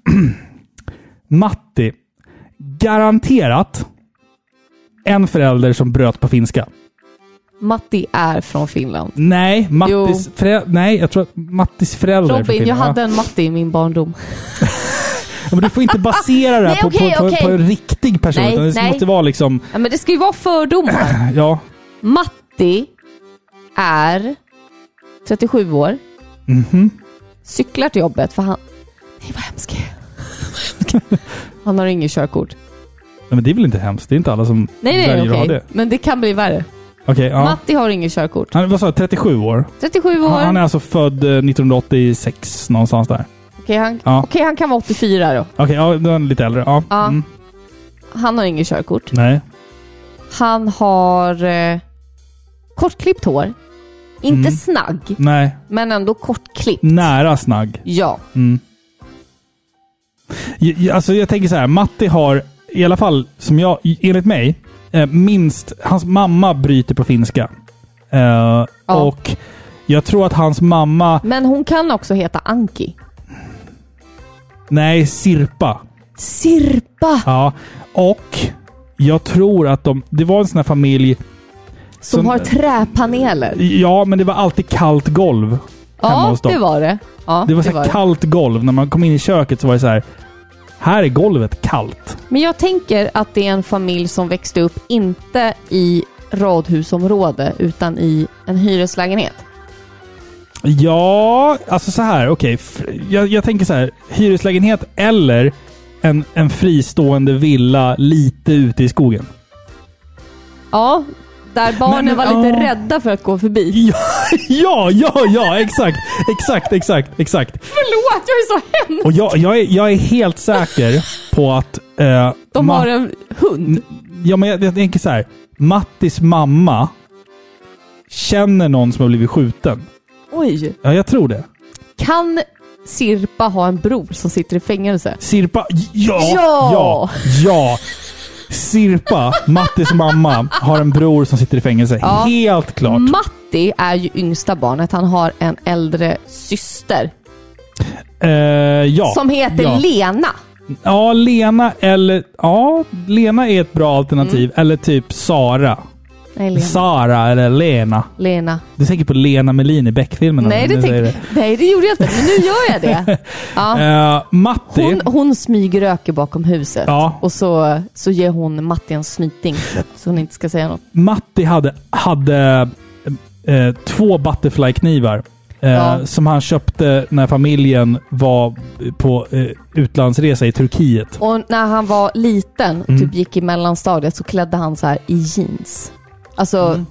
Matti, garanterat en förälder som bröt på finska. Matti är från Finland. Nej, Mattis, förä- nej, jag tror att Mattis föräldrar är från Robin, jag Finland. hade en Matti i min barndom. Men du får inte basera det här Nej, på, okej, på, okej. på en riktig person. Nej, utan det nej. måste vara liksom... Ja, men det ska ju vara fördomar. Ja. Matti är 37 år, Mhm. cyklar till jobbet för han... Nej, vad hemskt. Han har inget körkort. Nej, men det är väl inte hemskt? Det är inte alla som Nej, nej, väljer att ha det. Men det kan bli värre. Okej, ja. Matti har inget körkort. Han, vad sa jag? 37 år? 37 år. Han, han är alltså född eh, 1986, någonstans där. Okej, han, Ja. okej, han kan vara 84 då. Okej, ja, då är han lite äldre. Ja. Ja. Mm. Han har inget körkort. Nej. Han har eh, kortklippt hår. Inte Mm. snagg, Nej. men ändå kortklippt. Nära snagg. Ja. Mm. J- j- Alltså jag tänker så här, Matti har i alla fall, som jag, enligt mig, eh, minst, hans mamma bryter på finska. Eh, Och jag tror att hans mamma, Men hon kan också heta Anki. Nej, Sirpa. Sirpa! Ja. Och jag tror att de, det var en sån här familj, Som, Som- har träpaneler. ja men det var alltid kallt golv Ja, det var det. Ja, det var så det. kallt golv. När man kom in i köket så var det så här, här är golvet kallt. Men jag tänker att det är en familj som växte upp inte i radhusområde utan i en hyreslägenhet. Ja, alltså så här, okej. F- Jag, jag tänker så här, hyreslägenhet eller en, en fristående villa lite ute i skogen. Ja, där barnen Men- var lite ja. rädda för att gå förbi. Ja, ja, ja, ja, exakt, exakt, exakt, exakt. Förlåt, jag är så hemsk! Och jag, jag, är, jag är helt säker på att... Eh, De har en hund. Ja, men jag, jag tänker så här. Mattis mamma känner någon som har blivit skjuten. Oj. Ja, jag tror det. Kan Sirpa ha en bror som sitter i fängelse? Sirpa, ja, Ja! ja, ja. Sirpa, Mattis mamma, har en bror som sitter i fängelse. Ja. Helt klart. Matti är ju yngsta barnet. Han har en äldre syster Eh, ja. som heter ja. Lena. Ja, Lena eller... Ja, Lena är ett bra alternativ. Mm. Eller typ Sara. Nej, Lena. Sara eller Lena. Lena. Du tänker på Lena Melin i Beck-filmen? Nej, det tänkte, nej, det gjorde jag inte. Men nu gör jag det. Ja. Eh, Matti. Hon, hon smygröker bakom huset Ja. och så, så ger hon Matti en snyting så hon inte ska säga något. Matti hade, hade eh, två Butterfly-knivar. Eh, Ja. Som han köpte när familjen var på eh, utlandsresa i Turkiet. Och när han var liten, Mm. typ gick i mellanstadiet, så klädde han så här i jeans. Alltså Mm.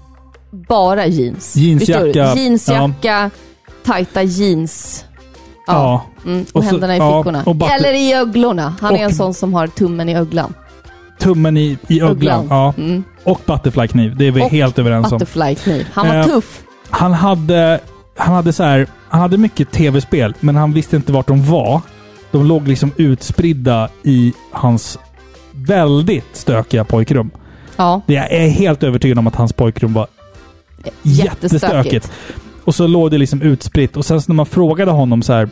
bara jeans. Jeansjacka? Jeansjacka, tajta jeans. Ja. Ja. Mm, och, Och så- händerna i ja, fickorna. butter- Eller i öglorna. Han är en sån som har tummen i öglan. Tummen i, i öglan. Öglan. Ja. Mm. Och Butterfly-kniv. Det är vi Och helt överens om. Butterfly-kniv. Han var Eh, tuff. Han hade, han hade så här, han hade mycket tv-spel, men han visste inte vart de var. De låg liksom utspridda i hans väldigt stökiga pojkrum. Ja. Jag är helt övertygad om att hans pojkrum var Jättestökigt. jättestökigt. Och så låg det liksom utspritt. Och sen så när man frågade honom så här.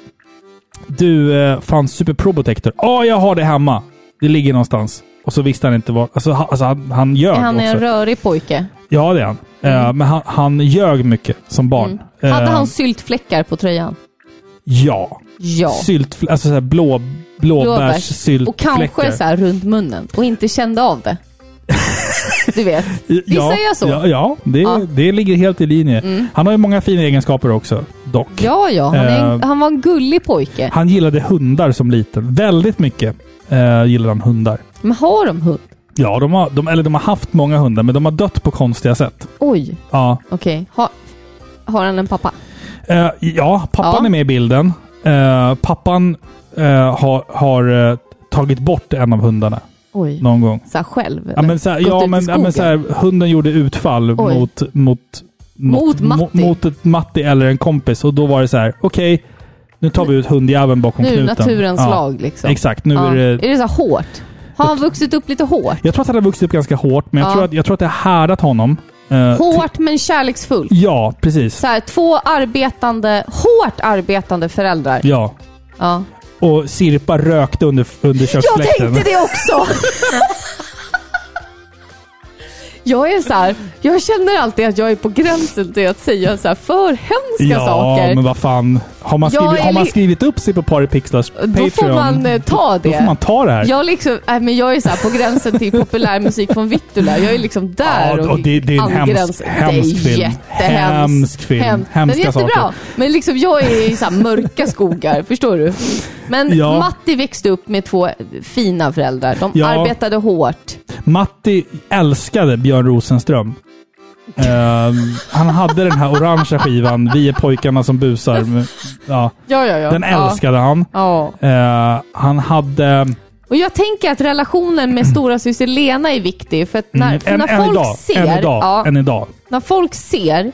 Du, eh, fanns Super Probotector? Ja, jag har det hemma. Det ligger någonstans. Och så visste han inte var... Alltså, alltså han, han ljög Han är också. en rörig pojke. Ja, det är han. Eh, men han, han ljög mycket som barn. Mm. Hade Eh, han syltfläckar på tröjan? Ja. Ja. Sylt, alltså så här blå. Och kanske så här runt munnen och inte kände av det. Du vet. Vissa ja, gör så. Ja, ja, det, Ja. det ligger helt i linje. Mm. Han har ju många fina egenskaper också. dock. Ja, ja. Han, en, Eh, han var en gullig pojke. Han gillade hundar som liten. Väldigt mycket eh, gillade han hundar. Men har de hund? Ja, de har, de, eller de har haft många hundar, men de har dött på konstiga sätt. Oj, Ja, okej. Ha, har han en pappa? eh, ja pappan Ja. är med i bilden. Eh, pappan eh, har, har tagit bort en av hundarna Oj. någon gång. Så själv? Ja, eller? men, så här, ja, men, ja, men så här, hunden gjorde utfall Oj. mot, mot, Mot Matti? mo- mot ett Matti eller en kompis. Och då var det så här, okej, nu tar vi ut hundjäveln bakom Nu är knuten. naturens ja. lag liksom. Exakt, nu Ja. är det... Är det så hårt? Har han vuxit upp lite hårt? Jag tror att han har vuxit upp ganska hårt, men jag, Ja. tror, att, jag tror att det har härdat honom. Eh, Hårt men kärleksfullt. Ja, precis. Så här, två arbetande, hårt arbetande föräldrar. Ja. Ja. Och Sirpa rökte under, under Jag köksfläkten. tänkte det också! Jag är så här, jag känner alltid att jag är på gränsen till att säga så här för hemska Ja, saker. men vad fan. Har man, skrivit, har man skrivit upp sig på Paripixlars Patreon, Då får man eh, ta det. då får man ta det här. Jag, liksom, nej, men jag är så här på gränsen till populärmusik från Vittula. Jag är liksom där Ja, och det- det är en hemsk- hemsk det är film. jättehemskt. Hemsk film. Hemskt. Hemska Den är jättebra. saker. Men liksom jag är i så mörka skogar, förstår du? Men Ja. Matti växte upp med två fina föräldrar. De Ja. arbetade hårt. Matti älskade Björn Rosenström. Ehm, han hade den här orangea skivan, Vi är pojkarna som busar. Ja, Ja, ja, ja. den älskade han. Ja. Eh, han hade... Och jag tänker att relationen med stora syster Lena är viktig. För att när, Mm, för när än folk idag. ser... än idag. Ja, Än idag. När folk ser,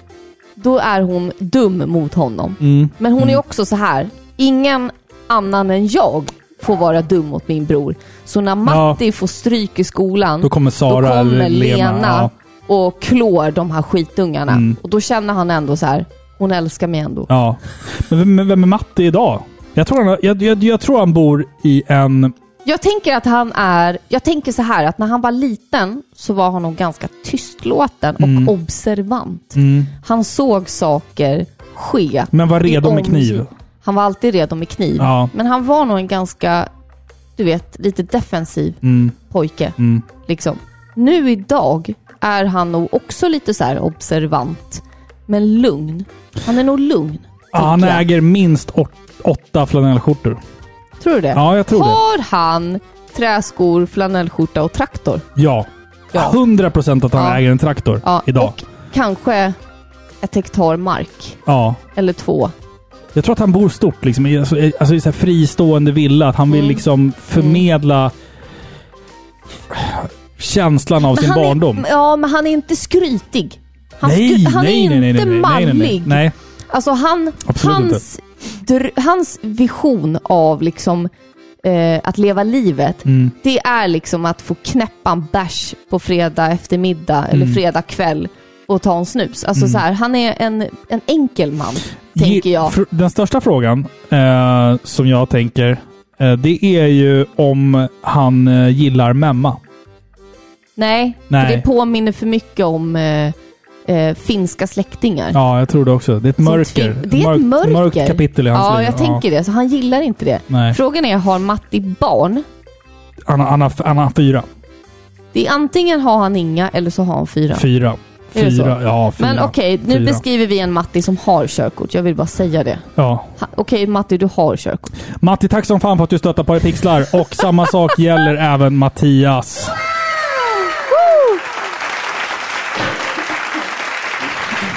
då är hon dum mot honom. Mm. Men hon är Mm. också så här. ingen annan än jag får vara dum mot min bror. Så när Matti får stryk i skolan, Då kommer Sara då kommer Lena, Lena, och klår de här skitungarna. Mm. Och då känner han ändå så här. hon älskar mig ändå. Ja. Men vem, vem är Matti idag? Jag tror, han, jag, jag, jag tror han bor i en... Jag tänker att han är, jag tänker så här att när han var liten så var han nog ganska tystlåten och Mm. observant. Mm, Han såg saker ske. men var redo med kniv. Han var alltid redo med kniv. Ja. Men han var nog en ganska, du vet, lite defensiv Mm, pojke. mm. Liksom. Nu idag är han nog också lite så här observant, men lugn. Han är nog lugn. Ja, han jag. äger minst åt, åtta flanellskjortor. Tror du det? Ja, jag tror det. Har han träskor, flanellskjorta och traktor? Ja. Ja. 100 procent att han Ja. äger en traktor Ja, idag. och kanske ett hektar mark. Ja. Eller två. Jag tror att han bor stort, liksom, i, alltså, i- alltså, i så här fristående villa. Att han vill Mm. liksom förmedla känslan av sin han barndom. Är, ja, men han är inte skrytig. Han, nej, skry- han nej, är nej, inte mallig. nej. Alltså han, Absolut hans, dr- hans vision av liksom eh, att leva livet, Mm. det är liksom att få knäppa en bärs på fredag eftermiddag eller Mm. fredag kväll och ta en snus. Alltså Mm. så här, han är en, en enkel man, Ge- tänker jag. Den största frågan eh, som jag tänker, eh, det är ju om han eh, gillar memma. Nej, Nej. för det påminner för mycket om eh, eh, finska släktingar. Ja, jag tror det också. Det är ett mörker. Det är ett mörker. mörkt kapitel i hans Ja, liv. jag tänker det. Så han gillar inte det. Nej. Frågan är, har Matti barn? Han, har, han har fyra. Det är antingen har han inga eller så har han fyra. Fyra. Är? Fyra. Ja, fyra. Men okej, nu Fyra. beskriver vi en Matti som har körkort. Jag vill bara säga det. Ja. Okej Matti, du har körkort. Matti, tack som fan för att du stöttar på Pixlar. Och samma sak gäller även Mattias.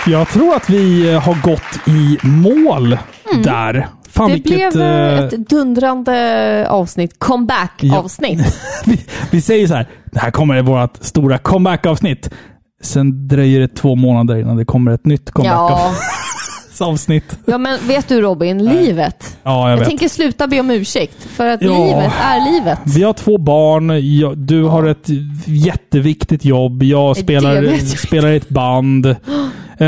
Jag tror att vi eh, har gått i mål där. Fan Mm. det vilket... blev eh, eh, ett dundrande avsnitt. Comeback-avsnitt. vi, vi säger så här. Det här kommer vårt stora comeback-avsnitt. Sen dröjer det två månader innan det kommer ett nytt Ja. comeback-avsnitt. ja, men vet du Robin, livet. Ja, jag Jag, vet. tänker sluta be om ursäkt. För att Ja. livet är livet. Vi har två barn. Jag, du har ett jätteviktigt jobb. Jag spelar, spelar ett band. Eh,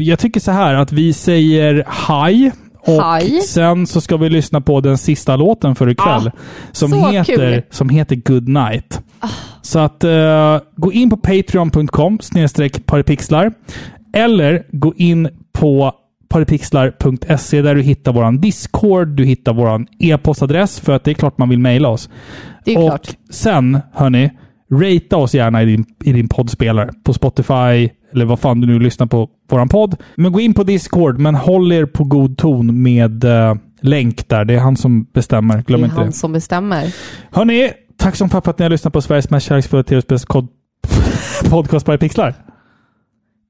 jag tycker så här att vi säger hej. Och Hej. sen så ska vi lyssna på den sista låten för ikväll. som, så heter, kul. Ah. som heter Good Night. Så att eh, gå in på patreon.com snedstreck paripixlar. Eller gå in på paripixlar.se där du hittar våran Discord, du hittar våran e-postadress för att det är klart man vill mejla oss. Det är och klart. sen, hörni, ratea oss gärna i din, i din poddspelare. På Spotify, eller vad fan du nu lyssnar på våran podd. Men gå in på Discord, men håll er på god ton med eh, länk där. Det är han som bestämmer. Glöm det är inte han det. som bestämmer. Hörni, tack som fan för att ni har lyssnat på Sveriges mest kärleksfulla tv-spelspodcast podcast by Pixlar.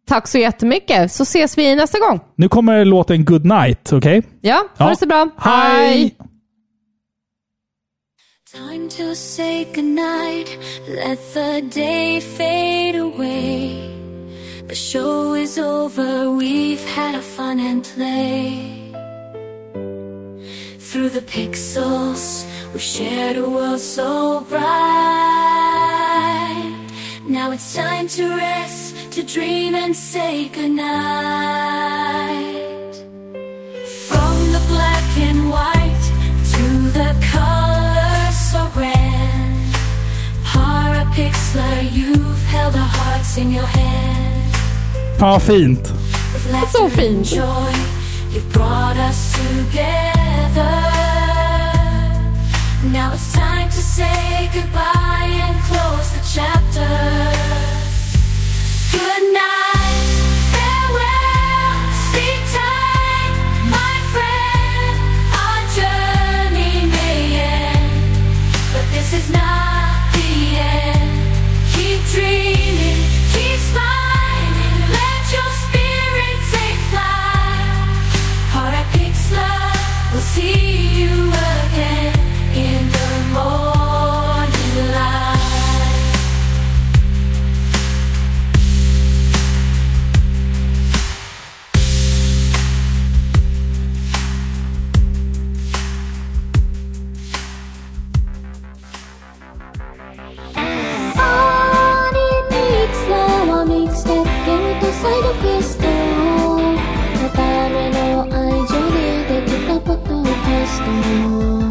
Tack så jättemycket, så ses vi nästa gång. Nu kommer låten Good Night, okej? Ja, ha Ja. det så bra. Hej! Time to say goodnight. Let the day fade away. The show is over. We've had our fun and play. Through the pixels, we've shared a world so bright. Now it's time to rest, to dream and say goodnight. From the black and white to the colors so grand. Parapixlar, you've held our hearts in your hand. Fan vad fint. With laughter and fint. joy, you've brought us together. Now it's time to say goodbye and close the chapter. amor.